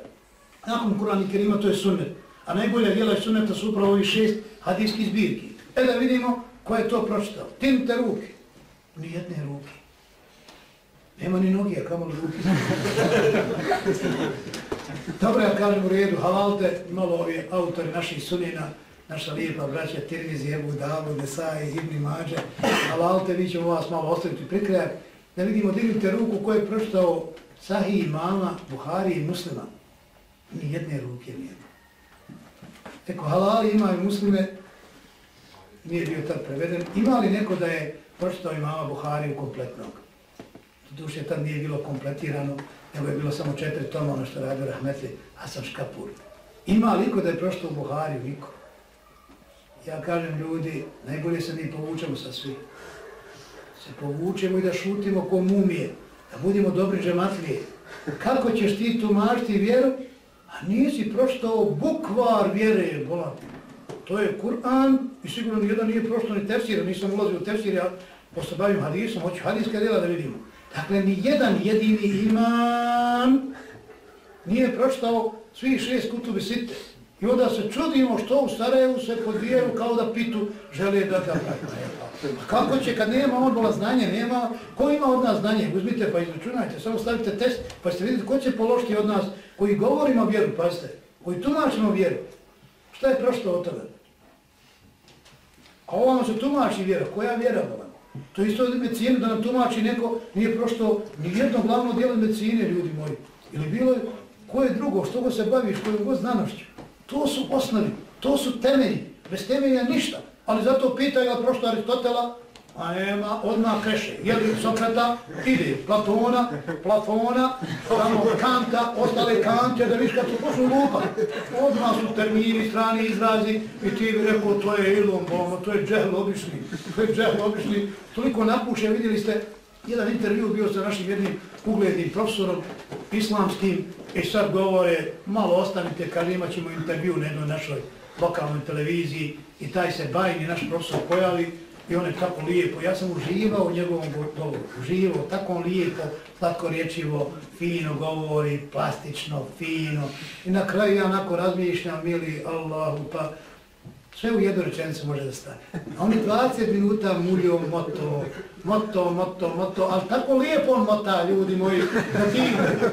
Nakon Kur'an i Kerima to je sunnet. A najbolja djela je sunneta su upravo ovi šest hadijskih zbirki. E da vidimo ko je to pročitao. Tinite ruke. Nijedne ruke. Nema ni noge, a kamo li ruke. Dobro, ja kažem u redu, halalte, malo ovi autori naših sunnina, naša lijepa braća Tirmizi, Ebu Davu, Nesai, Ibni Mađe, halalte, mi ćemo vas malo ostaviti prikrajak, da vidimo, dignite ruku ko je pročitao Sahih imama, Buhari i Muslima. Ni jedne ruke nije. Eko halali imaju muslime, nije bio tad preveden. Ima li neko da je pročitao imama Buhari u kompletnog? Duše tad nije bilo kompletirano, nego je bilo samo četiri toma, ono što radio Rahmetli Hasan Škapur. Ima li ko da je pročitao Buhari? Niko. Ja kažem ljudi, najbolje se mi povučemo sa svi. Se povučemo i da šutimo ko mumije, da budemo dobri džematlije. Kako ćeš ti tumašiti vjeru, a nisi proštao bukvar vjere, bolam. To je Kur'an i sigurno nijedan nije proštao ni tefsir, nisam ulazio u tefsir, ja posto bavim hadisom, hoću hadiska djela da vidimo. Dakle, ni jedan jedini imam nije proštao svi šest kutubi site. I onda se čudimo što u Sarajevu se podvijaju kao da pitu žele da ga A kako će kad nema odbola znanje, nema, ko ima od nas znanje? Uzmite pa izračunajte, samo stavite test pa ćete vidjeti ko će položiti od nas koji govorimo vjeru, pazite, koji tumačimo vjeru. Šta je prošlo od toga? A vam se tumači vjera, koja vjera vam? To isto je medicinu da nam tumači neko, nije prošto ni jedno glavno dijelo medicine, ljudi moji. Ili bilo je, ko je drugo, što go se baviš, kojom god znanošću. To su osnovi, to su temelji, bez temelja ništa. Ali zato pitaju ga prošto Aristotela, a nema, odmah kreše. Je li Sokrata, ide Platona, Platona, samo Kanta, ostale Kante, da viš kad su pošli lupa. Odmah su termini, strani izrazi i ti bi rekao, to je ilom, to je džehl obični, to je džehl obični. Toliko napuše, vidjeli ste, jedan intervju bio sa našim jednim uglednim profesorom islamskim i sad govore, malo ostanite, kaže imat ćemo intervju na jednoj našoj lokalnoj televiziji i taj se bajni naš profesor pojavi i on je tako lijepo. Ja sam uživao u njegovom govoru, uživao, tako on lijepo, slatko riječivo, fino govori, plastično, fino. I na kraju ja onako razmišljam, mili Allahu, pa Sve u jednu rečenicu može da stane. A oni 20 minuta mulio moto, moto, moto, moto, ali tako lijepo on mota, ljudi moji, da ti,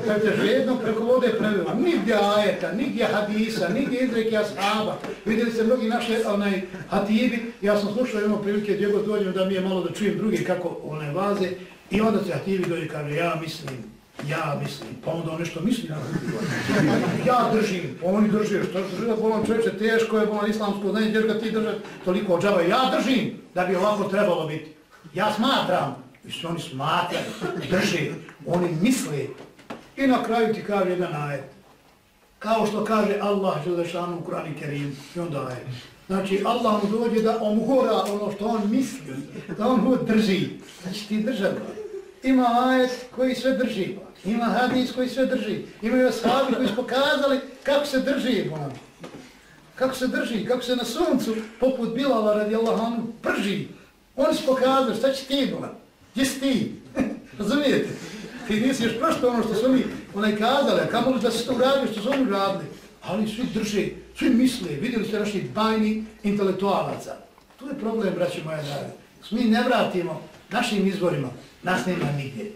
kad te žedno preko vode preveo, nigdje ajeta, nigdje hadisa, nigdje izreke ashaba. Vidjeli ste mnogi naše onaj, hatibi, ja sam slušao jedno prilike gdje god dođem da mi je malo da čujem drugi kako one vaze, i onda se hatibi dođe i kaže, ja mislim, Ja mislim, pa onda on nešto misli na Ja držim, oni drže, što se drži da bolan čovječe, teško je bolan islamsko, znači gdje ga ti drže toliko ođava. Ja držim da bi ovako trebalo biti. Ja smatram, i su oni smatraju, drže, oni misle. I na kraju ti kaže jedan ajet. Kao što kaže Allah, što je šanu u Kurani Kerim, i onda ajet. Znači, Allah mu dođe da on mora ono što on misli, da on mu drži. Znači, ti država. Ima ajet koji sve drži. Ima hadis koji sve drži. Imaju ashabi koji su pokazali kako se drži. Bolam. Kako se drži, kako se na suncu poput Bilala radijallahu anhu, prži. Oni su pokazali, šta će ti bolam? Gdje si ti? Razumijete? Ti nisi još prošto ono što su oni onaj kazali, a kamo li da se to uradio što su oni uradili. Ali svi drže, svi misle, vidjeli ste naših bajni intelektualaca. Tu je problem, braći moja dragi. Mi ne vratimo našim izvorima, nas nema nigdje.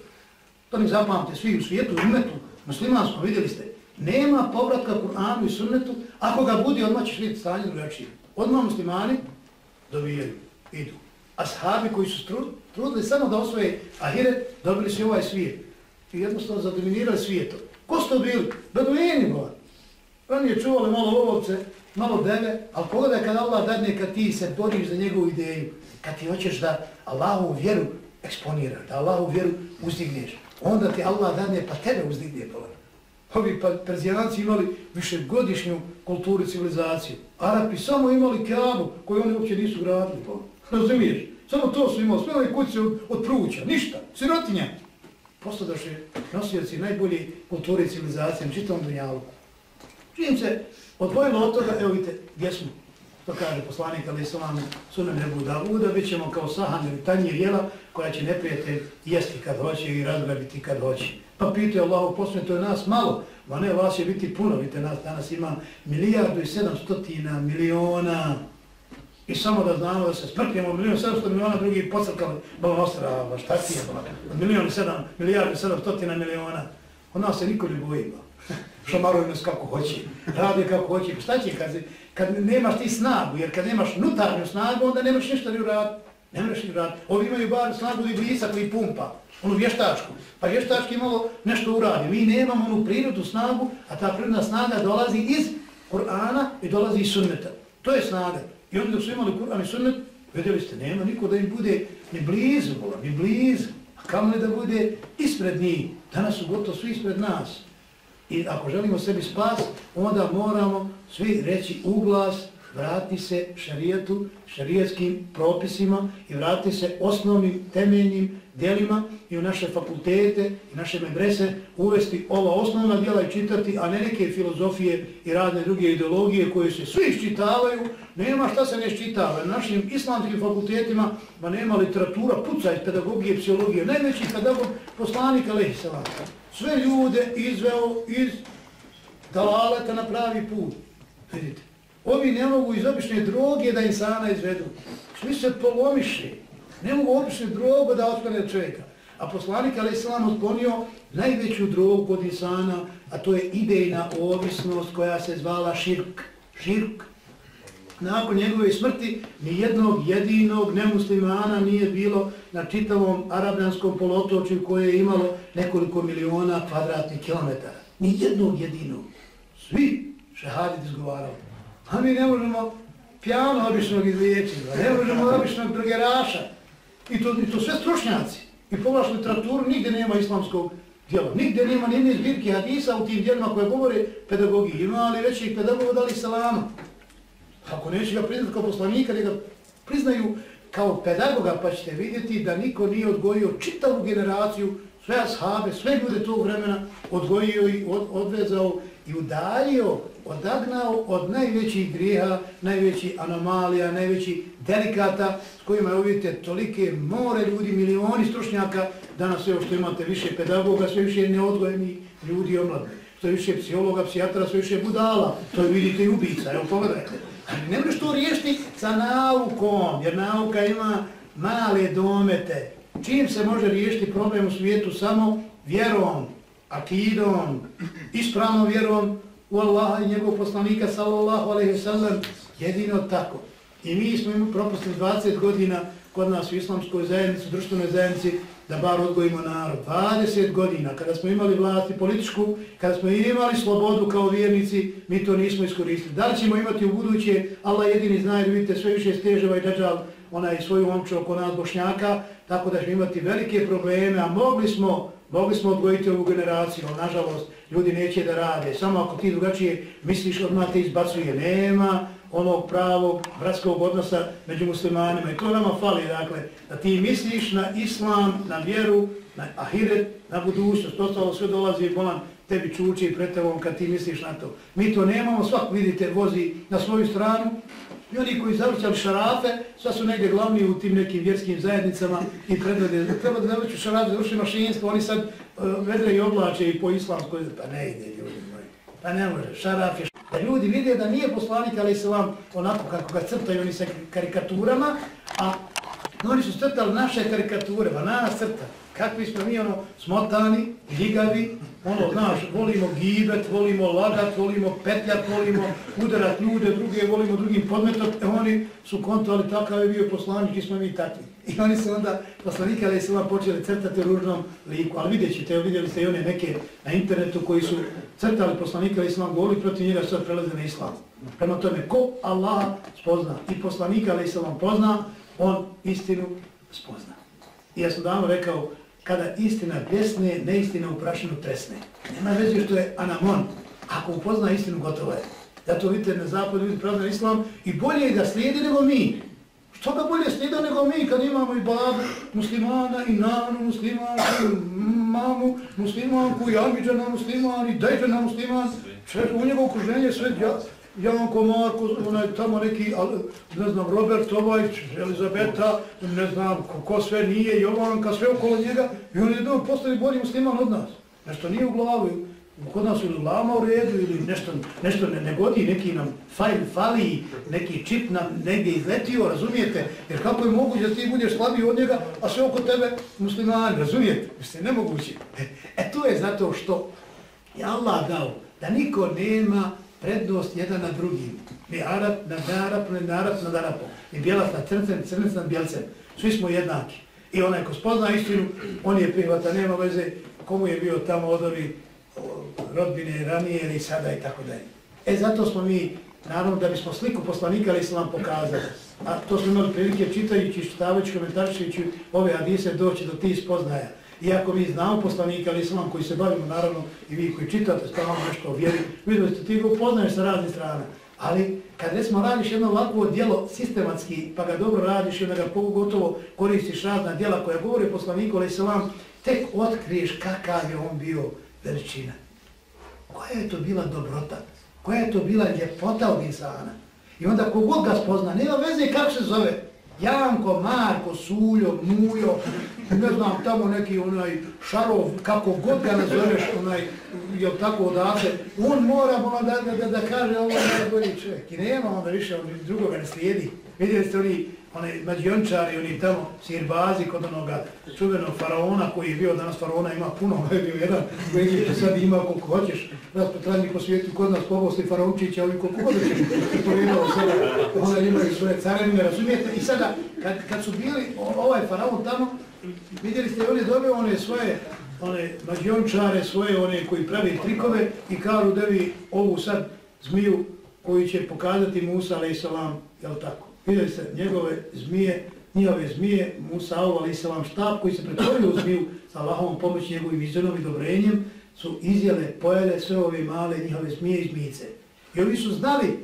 To ne zapamte svi u svijetu, u umetu, muslimanskom, vidjeli ste. Nema povratka Kur'anu i sunnetu, ako ga budi, odmah ćeš vidjeti stanje drugačije. Odmah muslimani dobijaju, idu. A sahabi koji su trudili samo da osvoje ahiret, dobili su ovaj svijet. I jednostavno zadominirali svijetom. Ko su to bili? Beduini, bola. je čuvali malo ovce, malo deve, ali pogledaj kad Allah dadne, kad ti se boriš za njegovu ideju, kad ti hoćeš da Allahu vjeru eksponira, da Allahu vjeru uzdigneš, onda ti Allah dane pa tebe uzdigne pogledaj. Ovi pa Perzijanci imali višegodišnju kulturu i civilizaciju. Arapi samo imali keabu koju oni uopće nisu gradili. Razumiješ? Samo to su imali. Sve ove kuće od, od pruća. Ništa. Sirotinja. Posladaše nosioci najbolje kulture i civilizacije na čitom dunjalu. Čim se odvojilo od toga, evo vidite, gdje smo? Što kaže poslanik Ali Islam, sunem ne buda uda, bit ćemo kao sahan ili tanjir jela koja će neprijatelj jesti kad hoće i razgrabiti kad hoće. Pa je Allah, posljedno to je nas malo, ma ne, vas će biti puno, vidite, nas danas ima milijardu i sedamstotina miliona. I samo da znamo da se smrtimo milijon i sedamstotina miliona, drugi pocrkali, bala šta ti je, bala, milijon i sedam, milijardu i sedamstotina miliona. Od nas se niko ne bojima. šamaruju nas kako hoće, radi kako hoće, pa šta će kad, kad nemaš ti snagu, jer kad nemaš nutarnju snagu, onda nemaš ništa ni uraditi. Ne možeš ni raditi. Ovi imaju bar snagu i blisa koji pumpa, onu vještačku. Pa vještački malo nešto uradi. Mi nemamo onu prirodnu snagu, a ta prirodna snaga dolazi iz Kur'ana i dolazi iz sunneta. To je snaga. I onda su imali Kur'an i sunnet, vidjeli ste, nema niko da im bude ni blizu, bola, ni blizu. A kamo da bude ispred njih? Danas su gotovo svi ispred nas. I ako želimo sebi spas, onda moramo svi reći uglas, vrati se šarijetu, šarijetskim propisima i vrati se osnovnim temeljnim dijelima i u naše fakultete i naše medrese uvesti ova osnovna dijela i čitati, a ne neke filozofije i radne druge ideologije koje se svi iščitavaju, nema šta se ne iščitava. Na našim islamskim fakultetima ma nema literatura, puca iz pedagogije, psihologije, najveći pedagog poslanika Lehisela. Sve ljude izveo iz dalaleta na pravi put. Vidite. Ovi ne mogu iz obične droge da insana izvedu. Svi se polomiše. Ne mogu obične droge da otklone čovjeka. A poslanik Ali Islam otklonio najveću drogu kod insana, a to je idejna ovisnost koja se zvala širk. Širk. Nakon njegove smrti ni jednog jedinog nemuslimana nije bilo na čitavom arabljanskom polotočju koje je imalo nekoliko miliona kvadratnih kilometara. Nijednog jedinog. Svi šehadit izgovarali. A mi ne možemo pijano običnog izliječiti, ne možemo običnog drugeraša. I to, I to sve stručnjaci. I poglaš literaturu, nigdje nema islamskog djela. Nigdje nema nijedne zbirke hadisa u tim djelima koje govore pedagogiji. Ima ali veći pedagogu dali salama. Ako neće ga priznati kao poslanika, ne ga priznaju kao pedagoga, pa ćete vidjeti da niko nije odgojio čitavu generaciju, sve ashabe, sve ljude tog vremena, odgojio i od, odvezao i udaljio, odagnao od najvećih grijeha, najvećih anomalija, najvećih delikata s kojima je uvijete tolike more ljudi, milioni stručnjaka, danas sve što imate više pedagoga, sve više neodgojeni ljudi omladne, sve više psihologa, psijatra, sve više budala, to je vidite i ubica, evo pogledajte. Ne možeš to riješiti sa naukom, jer nauka ima male domete. Čim se može riješiti problem u svijetu samo vjerom, akidom, ispravnom vjerom u Allaha i njegov poslanika sallallahu alaihi sallam, jedino tako. I mi smo im propustili 20 godina kod nas u islamskoj zajednici, u društvenoj zajednici, da bar odgojimo narod. 20 godina, kada smo imali vlasti političku, kada smo imali slobodu kao vjernici, mi to nismo iskoristili. Da li ćemo imati u buduće, Allah jedini zna, jer vidite sve više steževa i držav, onaj svoju omču oko nas bošnjaka, tako da ćemo imati velike probleme, a mogli smo Mogli smo odgojiti ovu generaciju, ali nažalost ljudi neće da rade. Samo ako ti drugačije misliš, odmah te izbacuje. Nema onog pravog bratskog odnosa među muslimanima. I to nama fali, dakle, da ti misliš na islam, na vjeru, na ahiret, na budućnost. To stalo sve dolazi i bolan tebi čuči i pretevom kad ti misliš na to. Mi to nemamo, svak vidite, vozi na svoju stranu, I oni koji zavrćali šarafe, sva su negdje glavni u tim nekim vjerskim zajednicama i predvode. Treba da zavrću šarafe, završi mašinstvo, oni sad uh, vedre i oblače i po islamskoj. Pa ne ide ljudi moji. Pa ne može, šaraf je. Da pa ljudi vide da nije poslanik, ali se vam onako kako ga crtaju oni sa karikaturama, a oni su crtali naše karikature, pa nas crta. Kakvi smo mi ono smotani, ljigavi, ono, znaš, volimo gibet, volimo lagat, volimo petljat, volimo udarat ljude, druge, volimo drugim podmetom, e oni su kontovali takav je bio poslanik i smo mi takvi. I oni su onda poslanika ali su vam počeli crtati ružnom liku, ali vidjet ćete, vidjeli ste i one neke na internetu koji su crtali poslanika ali su vam govorili protiv njega sad prelaze na islam. Prema tome, ko Allah spozna i poslanika ali se vam pozna, on istinu spozna. I ja sam davno rekao, kada istina pjesne, neistina u prašinu tresne. Nema veze što je anamon. Ako upozna istinu, gotovo je. Zato vidite na zapadu, vidite pravda islam i bolje je da slijedi nego mi. Što ga bolje slijeda nego mi kad imamo i babu muslimana i nanu muslimana i mamu muslimanku i amidžana musliman i dajđana musliman. Sve u njegov okruženje sve ja. Janko, Marko, onaj tamo neki, ne znam, Robert Ovajć, Elizabeta, ne znam ko, ko sve nije, Jovanka, sve okolo njega, i on je dobro postali bolji musliman od nas. Nešto nije u glavi, kod nas ili lama u redu, ili nešto, nešto ne, ne godi, neki nam fajl fali, neki čip nam negdje izletio, razumijete? Jer kako je moguće da ti budeš slabiji od njega, a sve oko tebe muslimani, razumijete? Mislim, nemoguće. E, e to je zato što je Allah dao da niko nema prednost jedan na drugim. Mi Arab na Arab, ne Arab na Arab. I bijelac na crncem, crnec na bijelcem. Svi smo jednaki. I onaj ko spozna istinu, on je prihvata, nema veze komu je bio tamo od ovi rodbine ranije ili sada i tako dalje. E zato smo mi, naravno da bismo sliku poslanika ali islam pokazali. A to smo imali prilike čitajući, štavajući, komentarčujući ove adise doći do tih spoznaja. Iako mi znamo poslanika, ali islam koji se bavimo, naravno, i vi koji čitate stalno nešto o vjeri, vidimo ste, ti ga upoznaješ sa raznih strana. Ali kad recimo radiš jedno ovakvo djelo sistematski, pa ga dobro radiš i onda ga pogotovo koristiš razna djela koja govori poslaniku, ali islam, tek otkriješ kakav je on bio veličina. Koja je to bila dobrota? Koja je to bila ljepota od insana? I onda kogod ga spozna, nema veze kako se zove, Janko, Marko, Suljo, Mujo, ne znam, tamo neki onaj šarov, kako god ga nazoveš, onaj, jel tako odavde, on mora ono da, da, da kaže ovo najbolji čovjek. I nema onda više, on drugoga ne slijedi. Vidjeli ste oni, oni mađiončari, oni tamo sirbazi kod onoga čuvenog faraona koji je bio danas faraona, ima puno, je bio jedan u Egiptu, sad ima koliko hoćeš, raspotradni po svijetu, kod nas pobosti faraončića, ovi koliko hoćeš, i to je sada, onda imaju svoje carevine, razumijete, i sada, kad, kad su bili ovaj faraon tamo, vidjeli ste, oni dobio one svoje, one mađiončare, svoje one koji pravi trikove i kažu devi ovu sad zmiju koju će pokazati Musa, ali i salam, jel tako? Vidjeli se njegove zmije, njihove zmije, Musa, ali se vam štab koji se pretvorio u zmiju sa Allahovom pomoći njegovim vizionom i dobrenjem, su izjele, pojele sve ove male njihove zmije i zmijice. I oni su znali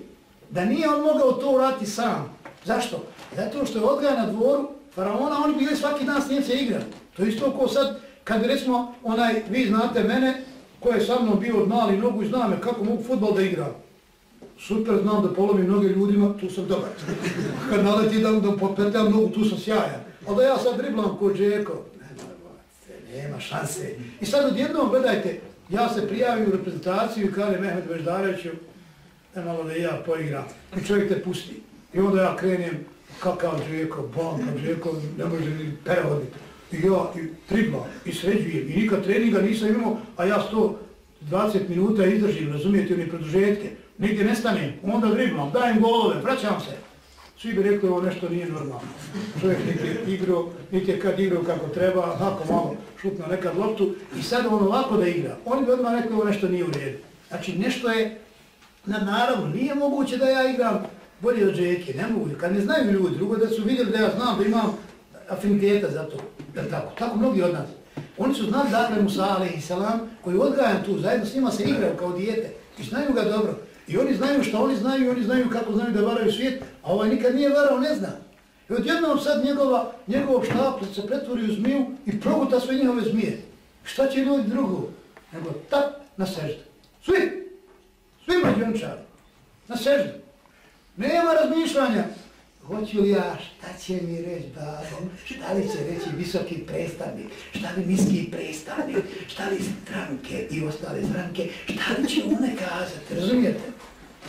da nije on mogao to urati sam. Zašto? Zato što je odgaja na dvoru faraona, oni bili svaki dan s njemce igrali. To je isto ko sad, kad bi recimo, onaj, vi znate mene, ko je sa mnom bio od mali nogu i zna me kako mogu futbol da igram. Super, znam da polomi mnoge ljudima, tu sam dobar. Kad naleti da, da popetljam nogu, tu sam sjajan. A da ja sad driblam ko Džeko, nema šanse. I sad odjednom, gledajte, ja se prijavim u reprezentaciju, kaže Mehmet Veždareviću, e malo da ja poigram. I čovjek te pusti. I onda ja krenem, kakav Džeko, banka pa Džeko, ne može ni prevoditi. I ja i triblam, i sređujem, i nikad treninga nisam imao, a ja 120 minuta izdržim, razumijete, oni produžetke, nigdje ne stanem, onda driblom, dajem golove, vraćam se. Svi bi rekli ovo nešto nije normalno. Čovjek niti je igrao, niti je kad igrao kako treba, onako malo šutno nekad loptu i sad on ovako da igra. Oni bi odmah rekli ovo nešto nije u redu. Znači nešto je, na naravno, nije moguće da ja igram bolje od Džeke, ne mogu, kad ne znaju ljudi, drugo da su vidjeli da ja znam da imam afiniteta za to, da tako, tako mnogi od nas. Oni su znali dakle Musa alaih salam, koji odgajam tu, zajedno s njima se igrao kao dijete i znaju ga dobro. I oni znaju što oni znaju i oni znaju kako znaju da varaju svijet, a ovaj nikad nije varao, ne zna. I odjednom sad njegova, njegov štap se pretvori u zmiju i proguta sve njihove zmije. Šta će ljudi drugo? Nego tap na seždu. Svi, svi mađončari, na seždu. Nema razmišljanja. Hoću li ja, šta će mi reći babo, šta li će reći visoki predstavnik, šta li niski predstavnik, šta li stranke i ostale stranke, šta li će one kazati, razumijete?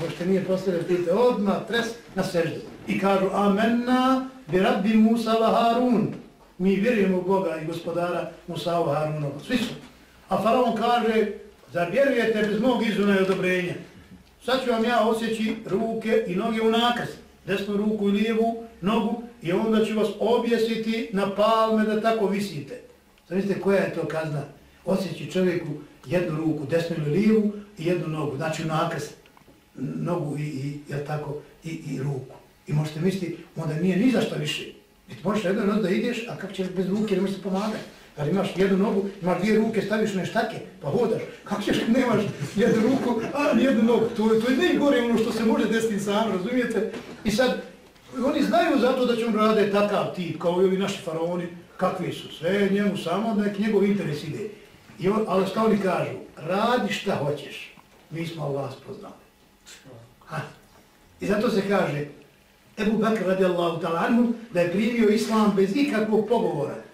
Možete nije postavljati, pite, odmah, tres na seždu. I kažu, amenna bi rabbi Musa wa Harun. mi vjerujemo Boga i gospodara Musavu Harunova, svi su. A faraon kaže, zar vjerujete bez mog izuna i odobrenja? Sad ću vam ja osjeći ruke i noge u nakaz, desnu ruku i lijevu nogu i onda ću vas objesiti na palme da tako visite. Znate koja je to kazna? Osjeći čovjeku jednu ruku, desnu ili lijevu i jednu nogu, znači u nakaz, nogu i, i, jel tako, i, i ruku. I možete misliti, onda nije ni za što više. I možeš jedno da ideš, a kako ćeš bez ruke, ne možeš se pomagati. Ali imaš jednu nogu, imaš dvije ruke, staviš na štake, pa hodaš. Kako ćeš kad nemaš jednu ruku, a jednu nogu? To, to je najgore ono što se može desiti sam, razumijete? I sad, oni znaju zato da će on rade takav tip, kao i ovi naši faraoni, kakvi su. Sve njemu samo, nek njegov interes ide. I on, ali što oni kažu, radi šta hoćeš, mi smo vas poznali. Ha. I zato se kaže, Ebu Bakr radijallahu ta'ala da je primio islam bez ikakvog pogovora.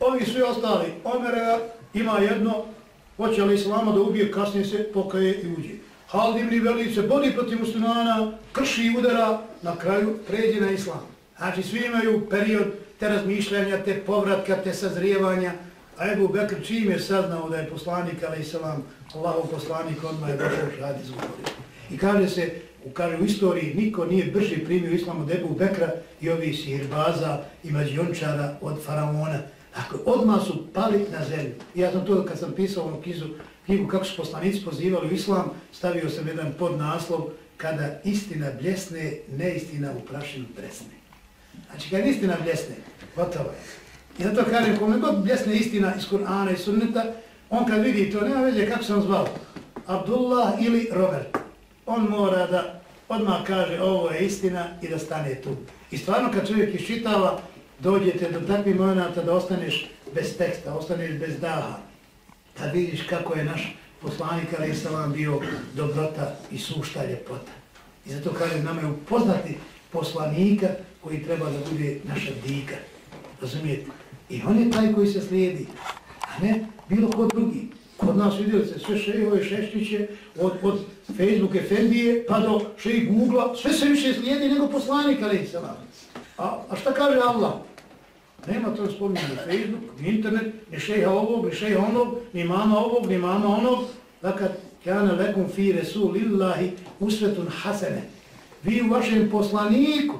Ovi svi ostali, Omer ima jedno, hoće li islama da ubije, kasnije se pokaje i uđe. Halid ibn Velid se bodi protiv muslimana, krši i udara, na kraju pređe na islam. Znači svi imaju period te razmišljanja, te povratka, te sazrijevanja. A Ebu Bekr čim je saznao da je poslanik, ali islam, Allahov poslanik, odmah je došao šadi zvukovi. I kaže se, u, kaže, u istoriji niko nije brže primio islam od Ebu Bekra i ovih sihirbaza i mađiončara od faraona. Dakle, odmah su pali na zemlju. Ja sam to, kad sam pisao ono kizu, knjigu kako su poslanici pozivali u islam, stavio sam jedan podnaslov kada istina bljesne, neistina u prašinu presne. Znači, kada istina bljesne, gotovo je. I zato kažem, kome god bljesne istina iz Kur'ana i Sunneta, on kad vidi to, nema veze kako sam zvao, Abdullah ili Robert, on mora da odmah kaže ovo je istina i da stane tu. I stvarno kad čovjek iščitava, dođete do takvih momenta da ostaneš bez teksta, ostaneš bez daha, da vidiš kako je naš poslanik Ali Isalam bio dobrota i sušta ljepota. I zato kažem, nama je upoznati poslanika koji treba da bude naša dika. Razumijete? I on je taj koji se slijedi, a ne bilo ko drugi. Kod nas vidjeli se sve šejove šešćiće, od, od Facebook Efendije pa do šej Google-a, sve se više slijedi nego poslanik Ali Isalam. A, a šta kaže Allah? Nema to spominje ni Facebook, ni internet, ni šeha ovog, ni šeha onog, ni mama ovog, ni mama onog. Dakle, kjana lekum fi resulillahi usvetun hasene. Vi u vašem poslaniku,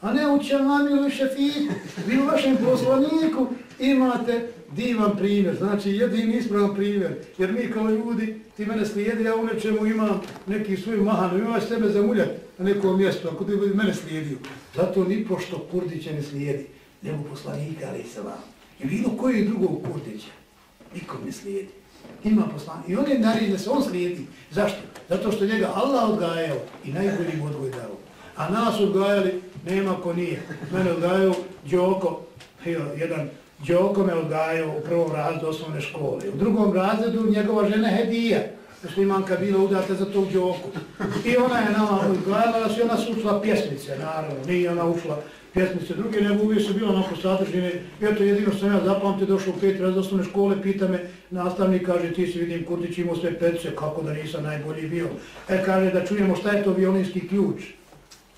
a ne u čamamilu šefiku, vi u vašem poslaniku imate divan primjer, znači jedini ispravan primjer. Jer mi kao ljudi, ti mene slijedi, ja u nečemu imam neki svoj mahanu, imaš sebe zamuljati na nekom mjestu, ako ti mene slijedio. Zato ni pošto Kurdiće ne slijedi nego poslanika, ali i salam. I bilo koji drugog kurdića, nikom ne slijedi. Ima poslanika. I on je naređen da se on slijedi. Zašto? Zato što njega Allah odgajao i najbolji mu odgoj dao. A nas odgajali, nema ko nije. Mene odgajao Đoko, jedan Đoko me odgajao u prvom razredu osnovne škole. U drugom razredu njegova žena Hedija, muslimanka bila udata za tog Đoku. I ona je nama odgajala da se ona sučila pjesmice, naravno. Nije ona ušla pjesmice druge, nego uvijek su bilo onako sadržine. Eto jedino sam ja zapamtio, došao u pet raz osnovne škole, pita me nastavnik, kaže ti si vidim Kurdić imao sve petice, kako da nisam najbolji bio. E kaže da čujemo šta je to violinski ključ.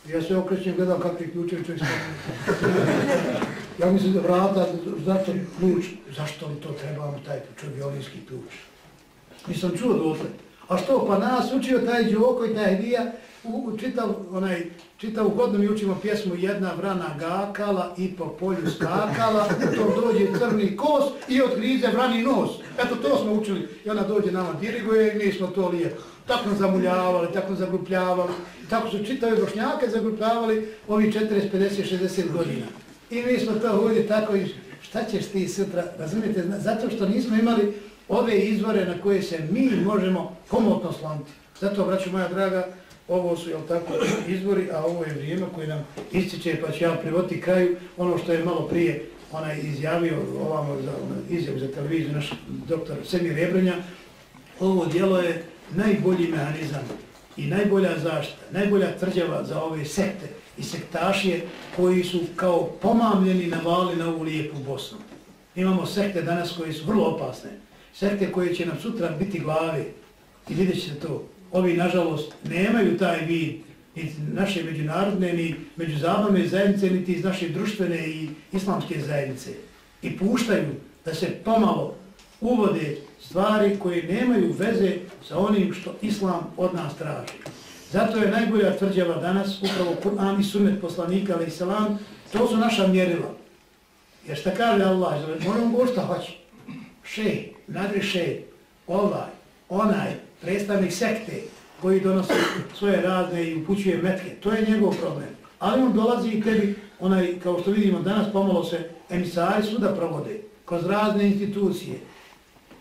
Ja se okrećem, gledam kakvi ključevi čovjek Ja mislim da vrata, zato ključ, zašto li to trebamo, taj ključ, violinski ključ. Nisam čuo dotle. A što, pa nas učio taj Đoko i taj Hedija, u, čitav, onaj, čitav godinu mi učimo pjesmu Jedna vrana gakala i po polju skakala, to dođe crni kos i od grize vrani nos. Eto, to smo učili. I ona dođe nama diriguje i mi smo to lijepo. Tako nam zamuljavali, tako nam zagrupljavali. Tako su čitave bošnjake zagrupljavali ovi 40, 50, 60 godina. I mi smo to ovdje tako i šta ćeš ti sutra, razumijete, zato što nismo imali ove izvore na koje se mi možemo komotno sloniti. Zato, braću moja draga, ovo su, jel tako, izvori, a ovo je vrijeme koje nam ističe, pa ću ja privoti kraju ono što je malo prije onaj izjavio ovamo za ono, izjavu za televiziju naš doktor Semir Rebrnja. Ovo dijelo je najbolji mehanizam i najbolja zaštita, najbolja tvrđava za ove sekte i sektašije koji su kao pomamljeni navali na ovu lijepu Bosnu. Imamo sekte danas koji su vrlo opasne, sekte koje će nam sutra biti glave i vidjet ćete to ovi, nažalost, nemaju taj vid iz naše međunarodne, ni međuzabavne zajednice, niti iz naše društvene i islamske zajednice. i puštaju da se pomalo uvode stvari koje nemaju veze sa onim što Islam od nas traži. Zato je najbolja tvrđava danas upravo Kur'an i sunnet poslanika, ali i salam, to su naša mjerila. Jer šta kaže Allah, moramo go šta hoće. Šeji, nadri ovaj, onaj, predstavnik sekte koji donosi svoje razne i upućuje metke, to je njegov problem. Ali on dolazi i tebi, onaj, kao što vidimo danas, pomalo se emisari suda provode, kroz razne institucije,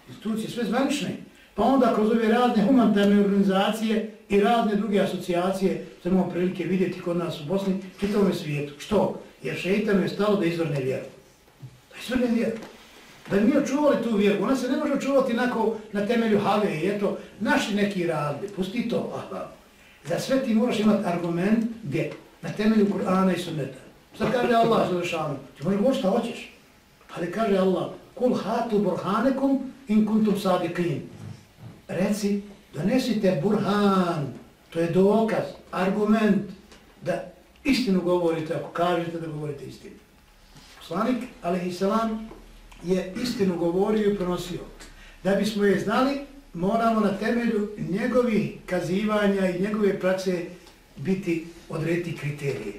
institucije sve zvanične, pa onda kroz ove razne humanitarne organizacije i razne druge asocijacije se imamo prilike vidjeti kod nas u Bosni, čitavom svijetu. Što? Jer šeitanu je stalo da izvrne vjeru. Da izvrne vjeru. Da mi očuvali tu vjeru. Ona se ne može očuvati nako na temelju have i eto, naši neki radili. Pusti to. Aha. Za sve ti moraš imati argument gdje? Na temelju Kur'ana i sunneta. Sad kaže Allah za ti možeš govoriti šta hoćeš. Ali kaže Allah, kul hatu burhanekum in kuntum sadiqin. Reci, donesite burhan, to je dokaz, argument, da istinu govorite, ako kažete da govorite istinu. Poslanik, alaihissalam, je istinu govorio i pronosio. Da bismo je znali, moramo na temelju njegovih kazivanja i njegove prace biti odrediti kriterije.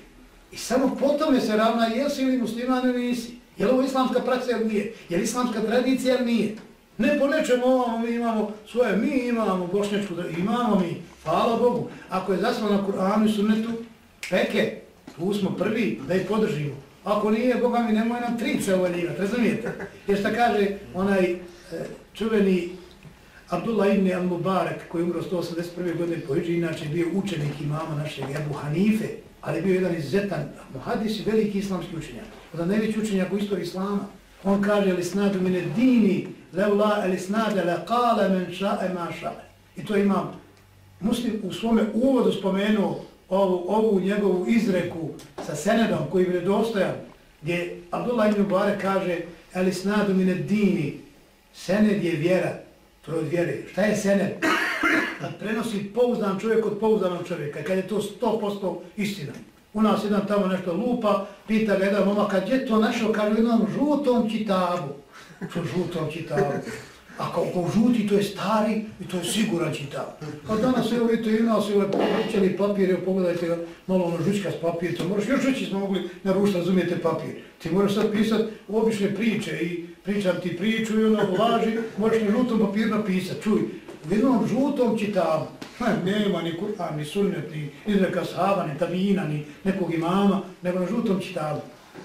I samo potom je se ravna, jesi li musliman ili nisi. Je li ovo islamska praksa ili nije? Je li islamska tradicija ili nije? Ne po nečemu ovamo, mi imamo svoje, mi imamo bošnjačku, imamo mi, hvala Bogu. Ako je zasno na Kur'anu i sunnetu, peke, tu smo prvi da ih podržimo. Ako nije, Boga mi nemoj nam trice uvaljivati, razumijete? Jer šta kaže onaj e, čuveni Abdullah ibn al-Mubarak koji umro 181. godine po Iđi, inače bio učenik imama našeg Ebu Hanife, ali bio jedan izuzetan muhadis i veliki islamski učenjak. Odan najveći učenjak u istoriji islama. On kaže, ali snadu mine dini, levla, ali snade, le kale men ša'e ma ša'e. I to imam muslim u svome uvodu spomenuo ovu, ovu njegovu izreku sa senedom koji je dostojan, gdje Abdullah ibn Mubarak kaže, ali snadu mine dini, sened je vjera, to je od vjere. Šta je sened? Kad prenosi pouzdan čovjek od pouzdanog čovjeka, kad je to 100% istina. U nas jedan tamo nešto lupa, pita ga jedan momak, kad je to našao, kaže jednom žutom čitabu. Što žutom čitabu? A kao ko žuti, to je stari i to je siguran čitav. A pa danas evo vidite, imao se ove povećali papir, evo pogledajte ga, malo ono žučka s papir, to moraš, još veći smo mogli narušiti, razumijete papir. Ti moraš sad pisat obične priče i pričam ti priču i ono laži, moraš na žutom papir napisat, čuj, u jednom žutom čitavu, ha, nema ni Kur'an, ni sunnet, ni izreka sahaba, ni tabina, ni nekog imama, nego na žutom čitavu.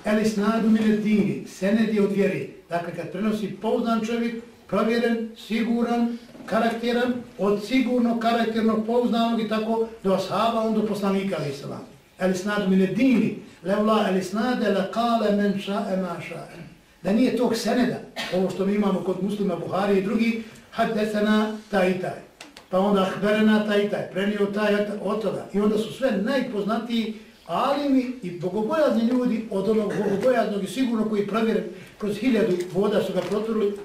Elis nadu miletini, sened je od vjeri. Dakle, kad prenosi pouzdan čovjek, provjeren, siguran, karakteran, od sigurno karakternog, pouznanog i tako do ashaba, on do poslanika, ali salam. Eli mine dini, levla el isnade le kale men ša'e ma ša'e. Da nije tog seneda, ovo što mi imamo kod muslima Buhari i drugi, haddesena taj i taj. Pa onda ahberena taj i taj, prenio taj od toga. I onda su sve najpoznatiji alimi i bogobojazni ljudi od onog bogobojaznog i sigurno koji provjeren kroz hiljadu voda su ga protvorili.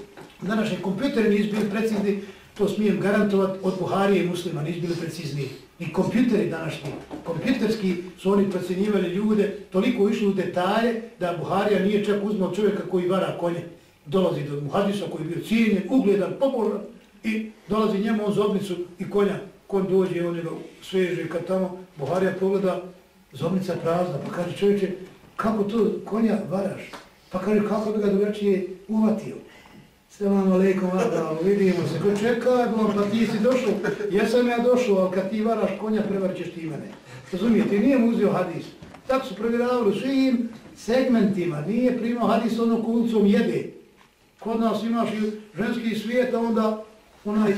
Današnji kompjuteri nisu bili precizni, to smijem garantovati, od Buharije i muslima nisu bili precizni. I kompjuteri današnji, kompjuterski su oni procenjivali ljude, toliko išli u detalje da Buharija nije čak uzmao čovjeka koji vara konje dolazi do muhadisa koji je bio cijenjen, ugledan, pobožan i dolazi njemu on zobnicu i konja. Konj dođe, on ga sveže kad tamo Buharija pogleda, zobnica prazna. Pa kaže čovječe, kako to konja varaš? Pa kaže, kako bi ga drugačije uvatio? Selam aleikum, Adam, vidimo se. Ko čekaj, bom, pa ti si došao. Jesam ja došao, ali kad ti varaš konja, prevarćeš ti mene. Razumijete, nije mu uzio hadis. Tako su provjeravali svim segmentima. Nije primao hadis ono kulcom jede kod nas imaš i ženski svijet, a onda onaj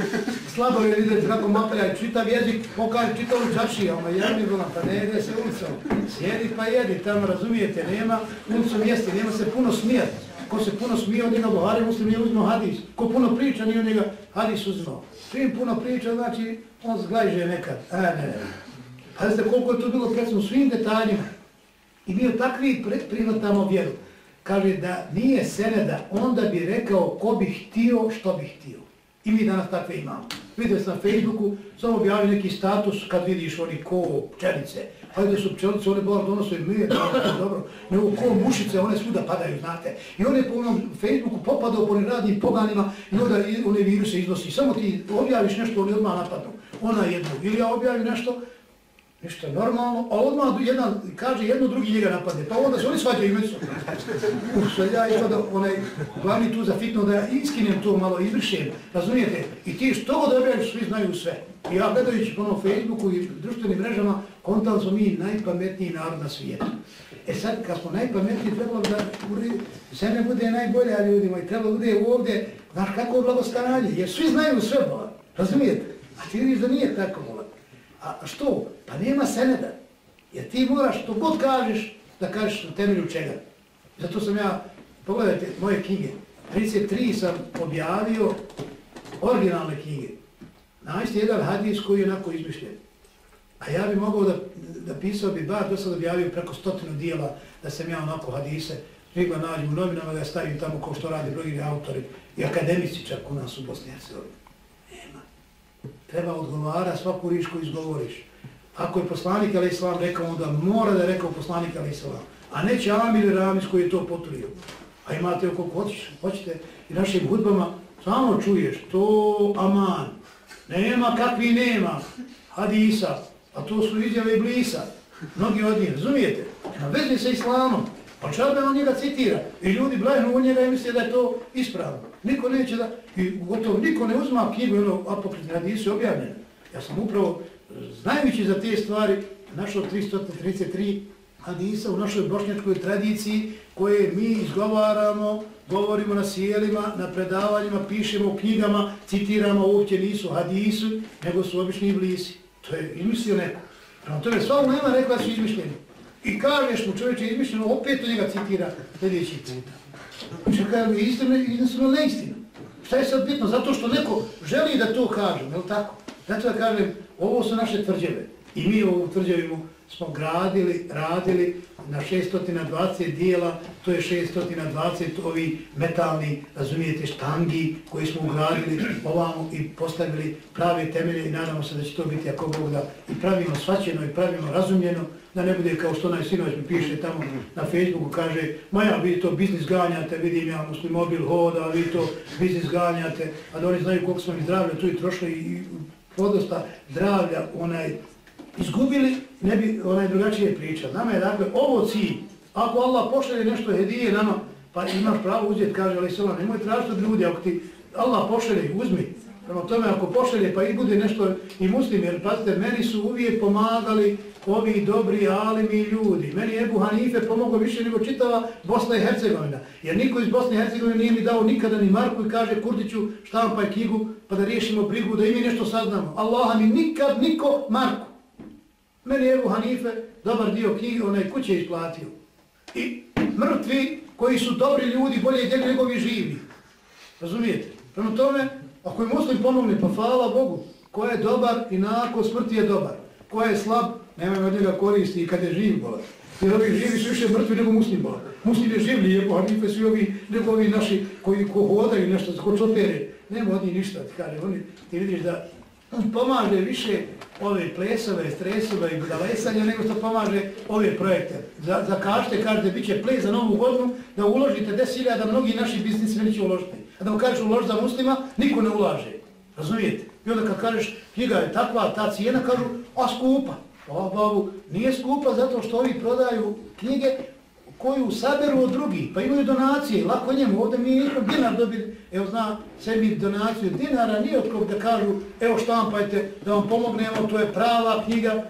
slabo je vidjeti kako mapelja i čitav jezik, pokaže čitav u čaši, a ono jedni volam, ono, pa ne jede se ulicom. Sjedi pa jedi, tamo razumijete, nema ulicom jesti, nema se puno smijeti. Ko se puno smije od njega Buhari, muslim nije uzmao hadis. Ko puno priča, nije od njega hadis uzmao. Čim puno priča, znači on zglajže nekad. A ne, ne. Pazite koliko je to bilo predsjedno svim detaljima. I bio takvi prihvat tamo vjeru kaže da nije seneda, onda bi rekao ko bi htio, što bi htio. I mi danas takve imamo. vidio sam na Facebooku, samo objavio neki status kad vidiš oni ko pčelice. Hajde su pčelice, one bar donose med, ono dobro, nego ko mušice, one svuda padaju, znate. I one po onom Facebooku popadao po radnim poganima i onda one viruse iznosi. Samo ti objaviš nešto, oni odmah napadnu. Ona jednu. Ili ja objavim nešto, Ništa normalno, a odmah jedan kaže jedno, drugi njega napadne, Pa onda se oni svađaju međusobno. Uf, sad ja ispada onaj glavni tu za fitno da ja iskinem to malo, izvršem. Razumijete? I ti što god objaviš, svi znaju sve. I ja gledajući po onom Facebooku i društvenim mrežama, kontali smo mi najpametniji narod na svijetu. E sad, kad smo najpametniji, trebalo da zemlja bude najbolja ljudima i trebalo bude ovdje, znaš kako blagostaranje, jer svi znaju sve, razumijete? A ti vidiš da nije tako, mola. A što? Pa nema seneda. Jer ti moraš što god kažeš, da kažeš na temelju čega. Zato sam ja, pogledajte moje knjige, 33 sam objavio originalne knjige. Naći jedan hadis koji je onako izmišljen. A ja bi mogao da, da pisao bi bar, da sam objavio preko stotinu dijela da sam ja onako hadise, svigla nađem u novinama da stavim tamo kao što radi brojni autori i akademici čak u nas u Bosni i Hercegovini. Nema. Treba odgovara svaku rič koju izgovoriš. Ako je poslanik Ali Islam rekao, onda mora da je rekao poslanik Ali Islam. A neće Amir ili Ramis koji je to potrudio. A imate oko hoćeš, hoćete i našim hudbama, samo čuješ, to aman. Nema kakvi nema hadisa, a to su izjave Iblisa, Mnogi od njih, razumijete? Na vezi sa islamom. Pa čarbe on njega citira. I ljudi blajnu u njega i misle da je to ispravno. Niko neće da, i gotovo niko ne uzma knjigu, ono apokritne hadise objavljene. Ja sam upravo eh, znajući za te stvari, našao 333 hadisa u našoj bošnjačkoj tradiciji koje mi izgovaramo, govorimo na sjelima, na predavanjima, pišemo u knjigama, citiramo, uopće nisu hadisu, nego su obični iblisi. To je izmislio neko. Pravo tome, sva ulema rekla su izmišljeni. I kažeš mu čovječe izmišljeno, opet to njega citira sljedeći puta. Znači, Čekaj, istina, istina, neistina. Šta je sad bitno? Zato što neko želi da to kaže, je li tako? Zato da kažem, ovo su naše tvrđeve. I mi ovu tvrđavimu smo gradili, radili na 620 dijela, to je 620 ovi metalni, razumijete, štangi koji smo ugradili ovamo i postavili prave temelje i nadamo se da će to biti ako Bog da i pravimo svaćeno i pravimo razumljeno, da ne bude kao što onaj sinoć mi piše tamo na Facebooku, kaže, ma ja vi to biznis ganjate, vidim ja muslim mobil hoda, vi to biznis ganjate, a da oni znaju koliko smo mi zdravlja tu i trošli i podosta zdravlja onaj izgubili, ne bi onaj drugačije pričao. Nama je dakle ovo cilj. Ako Allah pošalje nešto hedije nama, ono, pa imaš pravo uzeti, kaže Ali Sala, nemoj tražiti od ljudi, ako ti Allah pošalje, uzmi. Prema tome, ako pošalje, pa i bude nešto i muslim, jer pazite, meni su uvijek pomagali ovi dobri alimi ljudi. Meni je Ebu Hanife pomogao više nego čitava Bosna i Hercegovina. Jer niko iz Bosne i Hercegovine nije mi dao nikada ni Marku i kaže Kurdiću štampaj kigu, pa da riješimo brigu, da i mi nešto saznamo. Allaha mi nikad niko Marku. Meni je Ebu Hanife dobar dio knjige, onaj kuće isplatio. I mrtvi koji su dobri ljudi, bolje djeli nego vi živi. Razumijete? Prema tome, ako je muslim pomogne, pa hvala Bogu. Ko je dobar i nakon smrti je dobar. Ko je slab, nema od njega koristi i kad je živ bolan. Jer ovi živi su više mrtvi nego muslim bolan. Muslim je živ lijepo, a nipe su ovi, nego ovi naši koji ko hodaju nešto, ko čopere. Nema od njih ništa, ti kaže. Oni, ti vidiš da pomaže više ove plesove, stresove i budalesanja nego što pomaže ove projekte. Za, za kažete, kažete, bit će ples za novu godinu da uložite 10.000 da mnogi naši biznismeni će uložiti. A da mu kažeš uloži za muslima, niko ne ulaže. Razumijete? I onda kad kažeš knjiga je takva, ta cijena, kažu, a skupa. Pa babu, nije skupa zato što ovi prodaju knjige koju saberu od drugih, pa imaju donacije, lako njemu, ovdje mi je dinar dobili, evo zna sebi donaciju dinara, nije od kog da kažu, evo štampajte, da vam pomognemo, to je prava knjiga.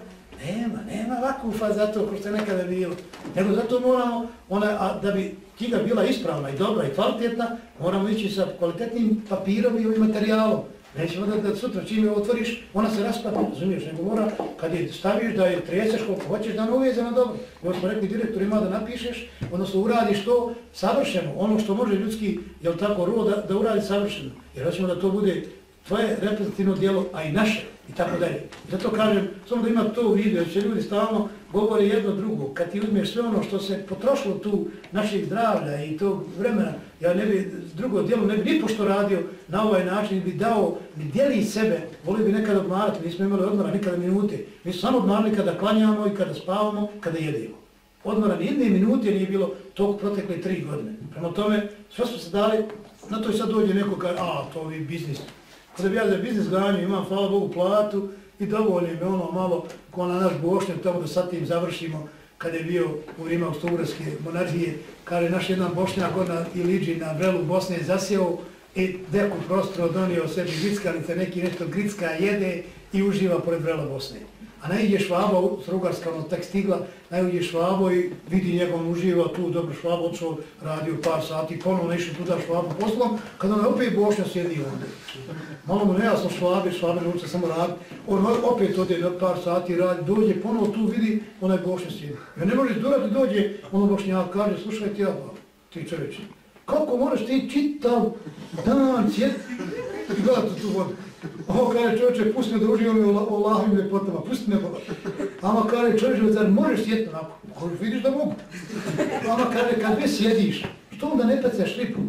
Nema, nema vakufa za to, ko što je nekada bilo. Nego zato moramo, ona, a, da bi knjiga bila ispravna i dobra i kvalitetna, moramo ići sa kvalitetnim papirom i ovim materijalom. Nećemo da, da sutra čim je otvoriš, ona se raspada, razumiješ, nego mora, kad je staviš da je treseš koliko hoćeš, da ne na dobro. Evo smo rekli direktorima da napišeš, odnosno uradiš to savršeno, ono što može ljudski, jel tako, rod, da, da uradi savršeno. Jer hoćemo da to bude tvoje reprezentativno dijelo, a i naše, i tako dalje. Zato kažem, samo da ima to u vidu, jer će ljudi stalno govori jedno drugo. Kad ti uzmeš sve ono što se potrošilo tu naših zdravlja i tog vremena, ja ne bi drugo djelo ne bi nipošto radio na ovaj način, bi dao, mi dijeli sebe, volio bi nekada odmarati, nismo imali odmora nikada minute. Mi smo samo odmarali kada klanjamo i kada spavamo, kada jedemo. Odmora ni jedne minute nije bilo tog protekle tri godine. Prema tome, sve smo se dali, na to i sad dođe neko kaže, a, to je biznis. Kada bi ja za biznis ganju, imam, hvala Bogu, platu, i dovoljno me ono malo ko na naš bošnjak tamo da sad tim završimo kad je bio u vrijeme Austro-Ugarske monarhije, kaže naš jedan bošnjak od na Iliđi na vrelu Bosne zasjeo i deku prostro donio sebi grickalice, neki nešto gricka jede i uživa pored vrela Bosne. A najidje švaba, strugarska ono tek stigla, najidje švabo i vidi njegov uživa tu, dobro švabo odšao, radio par sati, ponovno išli tuda švabu poslom, kada on opet bošnja sjedi ovdje. Malo mu nejasno švabe, švabe ne uče samo radi, on opet ode na par sati radi, dođe, ponovno tu vidi, onaj bošnja sjedi. Ja ne možeš durati, dođe, ono bošnjak kaže, slušaj ti ja, ti čovječe, kako moraš ti čitav dan sjedi i gledati tu vodu? Ovo kaže čovječe, pusti me da uživam u Allahovim ljepotama, pusti me voda. Ama kaže čovječe, zar možeš sjeti onako? Kaže, vidiš da mogu. Ama kaže, kad vi sjediš, što onda ne pecaš ripu?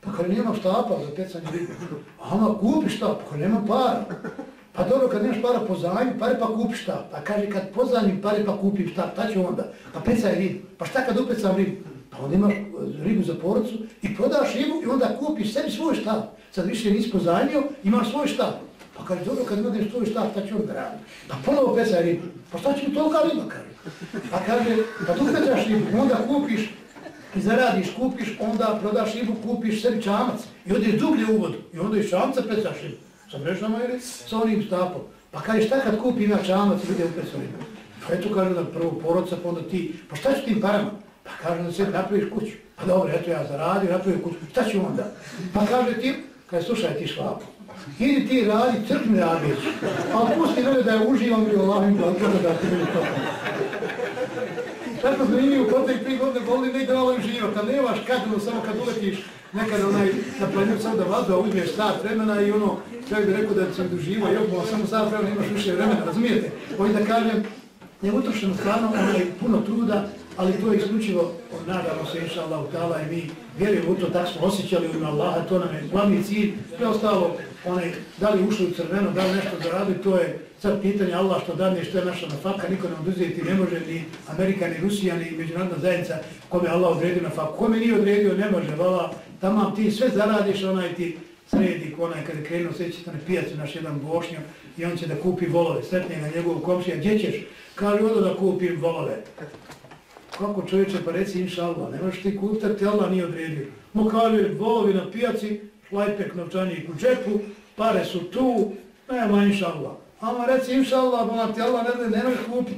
Pa kaže, nema štapa za pecanje ripu. Ama kupi štap, pa kaže, nema para. Pa dobro, kad nemaš para pozajmi, pare pa kupi štap. Pa kaže, kad pozajmi pare pa kupi štap, ta ću onda. Pa pecaj ribu. Pa šta kad upecam ribu? Pa onda imaš e, ribu za porodcu i prodaš ribu i onda kupiš sebi svoj štap sad više nisi pozajmio, imaš svoj štab. Pa kaže, dobro, kad imaš svoj štab, šta ću onda raditi? Pa ponovo pecaj ribu. Pa šta će mi tolika riba, kaže? Pa kaže, pa tu pecaš ribu, onda kupiš i zaradiš, kupiš, onda prodaš ribu, kupiš sebi čamac i odeš dublje u vodu i onda iz čamca pecaš ribu. Sa mrežnama ili sa onim štapom. Pa kaže, šta kad kupi ima čamac i u upecao ribu? Pa eto kaže da prvo porodca, pa onda ti, pa šta ću tim parama? Pa kaže da se napraviš kuću. Pa dobro, eto ja zaradio, napravio kuću. Šta ću onda? Pa kaže ti, kaže slušaj ti šlapu, idi ti radi, crkni radić, a pusti mene da je uživam i Allahim blankama da ti meni to. Tako smo imi u kotek tri godine boli, ne da malo uživa, kad nemaš kadru, samo kad uletiš nekada onaj na planju sam da vazda, uzmiješ sat vremena i ono, čovjek bi rekao da se doživo i bo samo sat vremena imaš više vremena, razumijete? Hoće da kažem, ne utrošeno stvarno, onaj puno truda, ali to je isključivo, nadamo se, inša Allah, utala i mi vjerujemo u to, tako smo osjećali u Allaha, to nam je glavni cilj, sve ostalo, onaj, da li ušli u crveno, da li nešto zaradi, to je sad pitanje Allah što dadne, što je naša nafaka, niko nam oduzeti ne može, ni Amerika, ni Rusija, ni međunarodna zajednica, kome Allah odredio nafaku, kome nije odredio, ne može, vala, tamo ti sve zaradiš, onaj ti sredi, onaj kada je krenuo, svećete na pijacu, naš jedan bošnjo, i on će da kupi volove, sretne na njegovu komšija, gdje ćeš? Kaže, odo da kupim volove. Kako čovječe, pa reci inša Allah, nemaš ti kultar, ti Allah nije odredio. Mo kaže, volovi na pijaci, šlajpek novčanik u džepu, pare su tu, nema inša Allah. Ama reci inša Allah, bo ti Allah ne da nemaš kupi.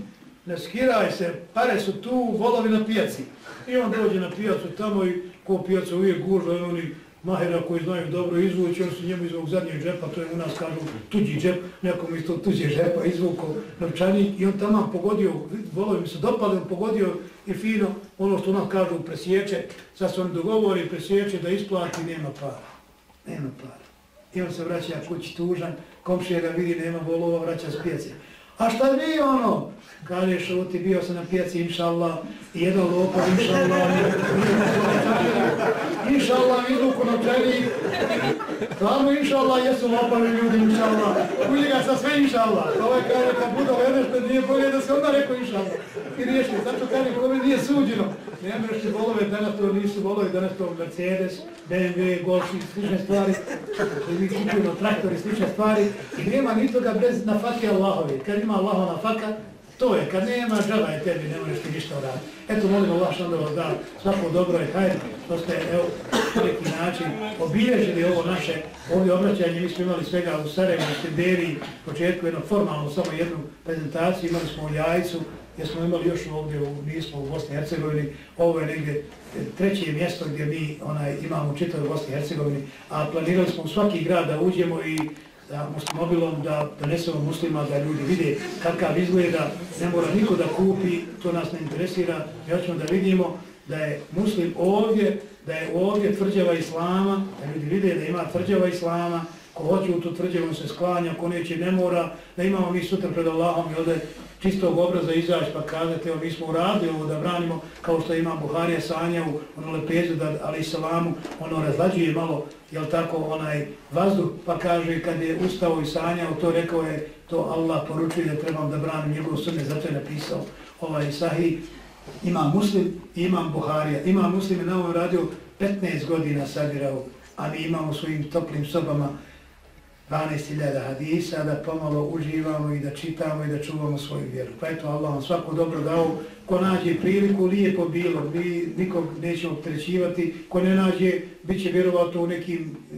Ne skiraj se, pare su tu, volovi na pijaci. I on dođe na pijacu tamo i ko pijaca uvijek gužva i oni mahera koji znaju dobro izvući, on su njemu iz ovog zadnjeg džepa, to je u nas kažu tuđi džep, nekom iz tog tuđe džepa izvukao novčanik i on tamo pogodio, volovi mi se dopali, on pogodio i fino, ono što nam kažu presjeće, sad se on dogovori presjeće da isplati, nema para. Nema para. I on se vraća kući tužan, komšija ga vidi, nema volova, vraća s. A šta vi ono? Kaže šuti, bio sam na pijaci, inša Allah, jedan lopar, inša Allah, inša Allah, idu ko noćeni, stvarno inša Allah, jesu lopari ljudi, inša Allah, uli ga sa sve inša Allah, pa ovaj kaže, kad budu vedeš, da nije bolje, da se onda rekao inša Allah, i riješli, zato kaže, kome nije suđeno, ne mreš volove, danas to nisu volovi, danas to Mercedes, BMW, Golf i slične stvari, koji mi kupimo traktor i slične stvari, i nema ni toga bez nafati Allahovi, kad ima Allahova nafaka, To je, kad nema džaba je tebi, ne možeš ti ništa uraditi. Eto, molim Allah što vas da svako dobro i hajde, što ste, evo, neki način obilježili ovo naše, ovdje obraćanje, mi smo imali svega u Sarajevo, u Siberi, početku jednu formalnu, samo jednu prezentaciju, imali smo u Jajcu, gdje smo imali još ovdje, u, nismo u Bosni i Hercegovini, ovo je negdje treće mjesto gdje mi onaj, imamo čitavu Bosni i Hercegovini, a planirali smo u svaki grad da uđemo i da mobilom da donesemo muslima da ljudi vide kakav izgleda, ne mora niko da kupi, to nas ne interesira, ja ćemo da vidimo da je muslim ovdje, da je ovdje tvrđava islama, da ljudi vide da ima tvrđava islama, ko hoće u tu tvrđavu se sklanja, ko neće ne mora, da imamo mi sutra pred Allahom i ovdje čistog obraza izaći pa kazati, evo mi smo uradili ovo da branimo, kao što ima Buharija Sanja u ono lepezu, da, ali i salamu, ono razlađuje malo, jel tako, onaj vazduh, pa kaže kad je ustao i sanjao, to rekao je, to Allah poručuje da trebam da branim njegov sunne, zato je napisao ovaj sahih, ima muslim i imam Buharija. Ima muslim je na ovom radio 15 godina sadirao, a mi imamo svojim toplim sobama 12.000 hadisa da pomalo uživamo i da čitamo i da čuvamo svoju vjeru. Pa eto, Allah vam svako dobro dao. Ko nađe priliku, lijepo bilo, mi nikog nećemo trećivati. Ko ne nađe, bit će vjerovato u nekim e,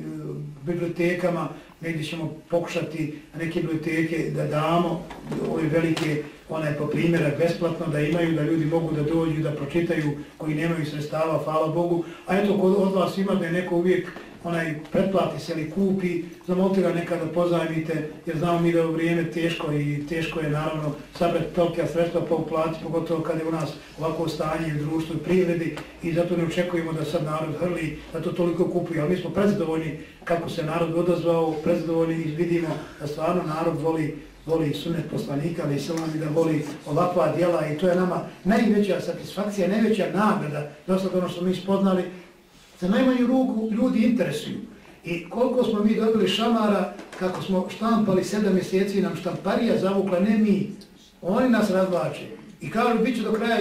bibliotekama, negdje ćemo pokušati neke biblioteke da damo ove velike onaj po primjerak besplatno da imaju, da ljudi mogu da dođu, da pročitaju koji nemaju sredstava, hvala Bogu. A eto, kod od vas ima da je neko uvijek onaj pretplati se ili kupi, zamolite ga nekada pozajmite, jer znamo mi da je u vrijeme teško i teško je naravno sabrati tolika sredstva pa po uplati, pogotovo kad je u nas ovako stanje u društvu i privredi i zato ne očekujemo da sad narod hrli, da to toliko kupuje, ali mi smo prezadovoljni kako se narod odazvao, prezadovoljni i vidimo da stvarno narod voli voli sunet poslanika, ali se i da voli ovakva djela i to je nama najveća satisfakcija, najveća nagrada, dosta ono što mi spoznali, za najmanju ruku ljudi interesuju. I koliko smo mi dobili šamara, kako smo štampali sedam mjeseci, nam štamparija zavukla, ne mi, oni nas razvlače. I kažu, bit će do kraja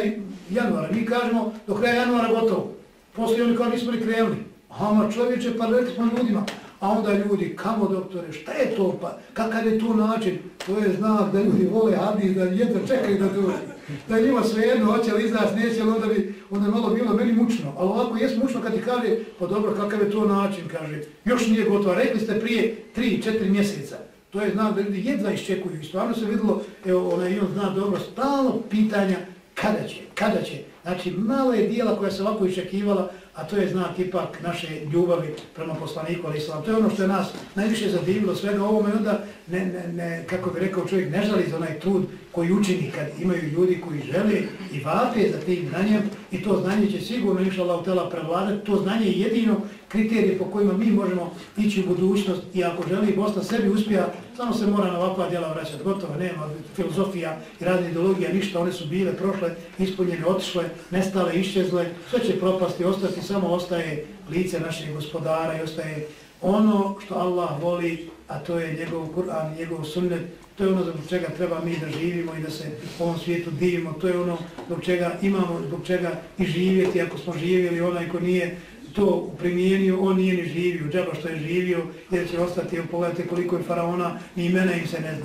januara. Mi kažemo, do kraja januara gotovo. Poslije oni kao nismo ni krenuli. Ama čovječe, pa rekli smo ljudima, A onda ljudi, kamo doktore, šta je to pa, kakav je to način? To je znak da ljudi vole hadis, da jedno čekaju da dođe. Da njima sve jedno, hoće li izraz, neće li, onda bi onda malo bilo meni mučno. Ali ovako je mučno kad ti kaže, pa dobro, kakav je to način, kaže, još nije gotovo. Rekli ste prije 3-4 mjeseca. To je znam da ljudi jedva iščekuju. I stvarno se videlo, evo, onaj on zna dobro, stalo pitanja, kada će, kada će. Znači, malo je dijela koja se ovako iščekivala, a to je znak ipak naše ljubavi prema poslaniku ali islam. To je ono što je nas najviše zadivilo svega ovome i onda, ne, ne, ne, kako bi rekao čovjek, ne žali za onaj trud koji učini kad imaju ljudi koji žele i vape za tim znanjem i to znanje će sigurno inša Allah prevladati. To znanje je jedino kriterije po kojima mi možemo ići u budućnost i ako želi Bosna sebi uspija, samo se mora na ovakva djela vraćati. Gotovo, nema filozofija i razne ideologija, ništa, one su bile, prošle, ispunjene, otišle, nestale, iščezle, sve će propasti, ostati, samo ostaje lice našeg gospodara i ostaje ono što Allah voli, a to je njegov Kur'an, njegov sunnet, to je ono zbog čega treba mi da živimo i da se u ovom svijetu divimo, to je ono zbog čega imamo, zbog čega i živjeti, ako smo živjeli, onaj ko nije to primijenio, on nije ni živio, džaba što je živio, jer će ostati, pogledajte koliko je faraona, ni imena im se ne zna.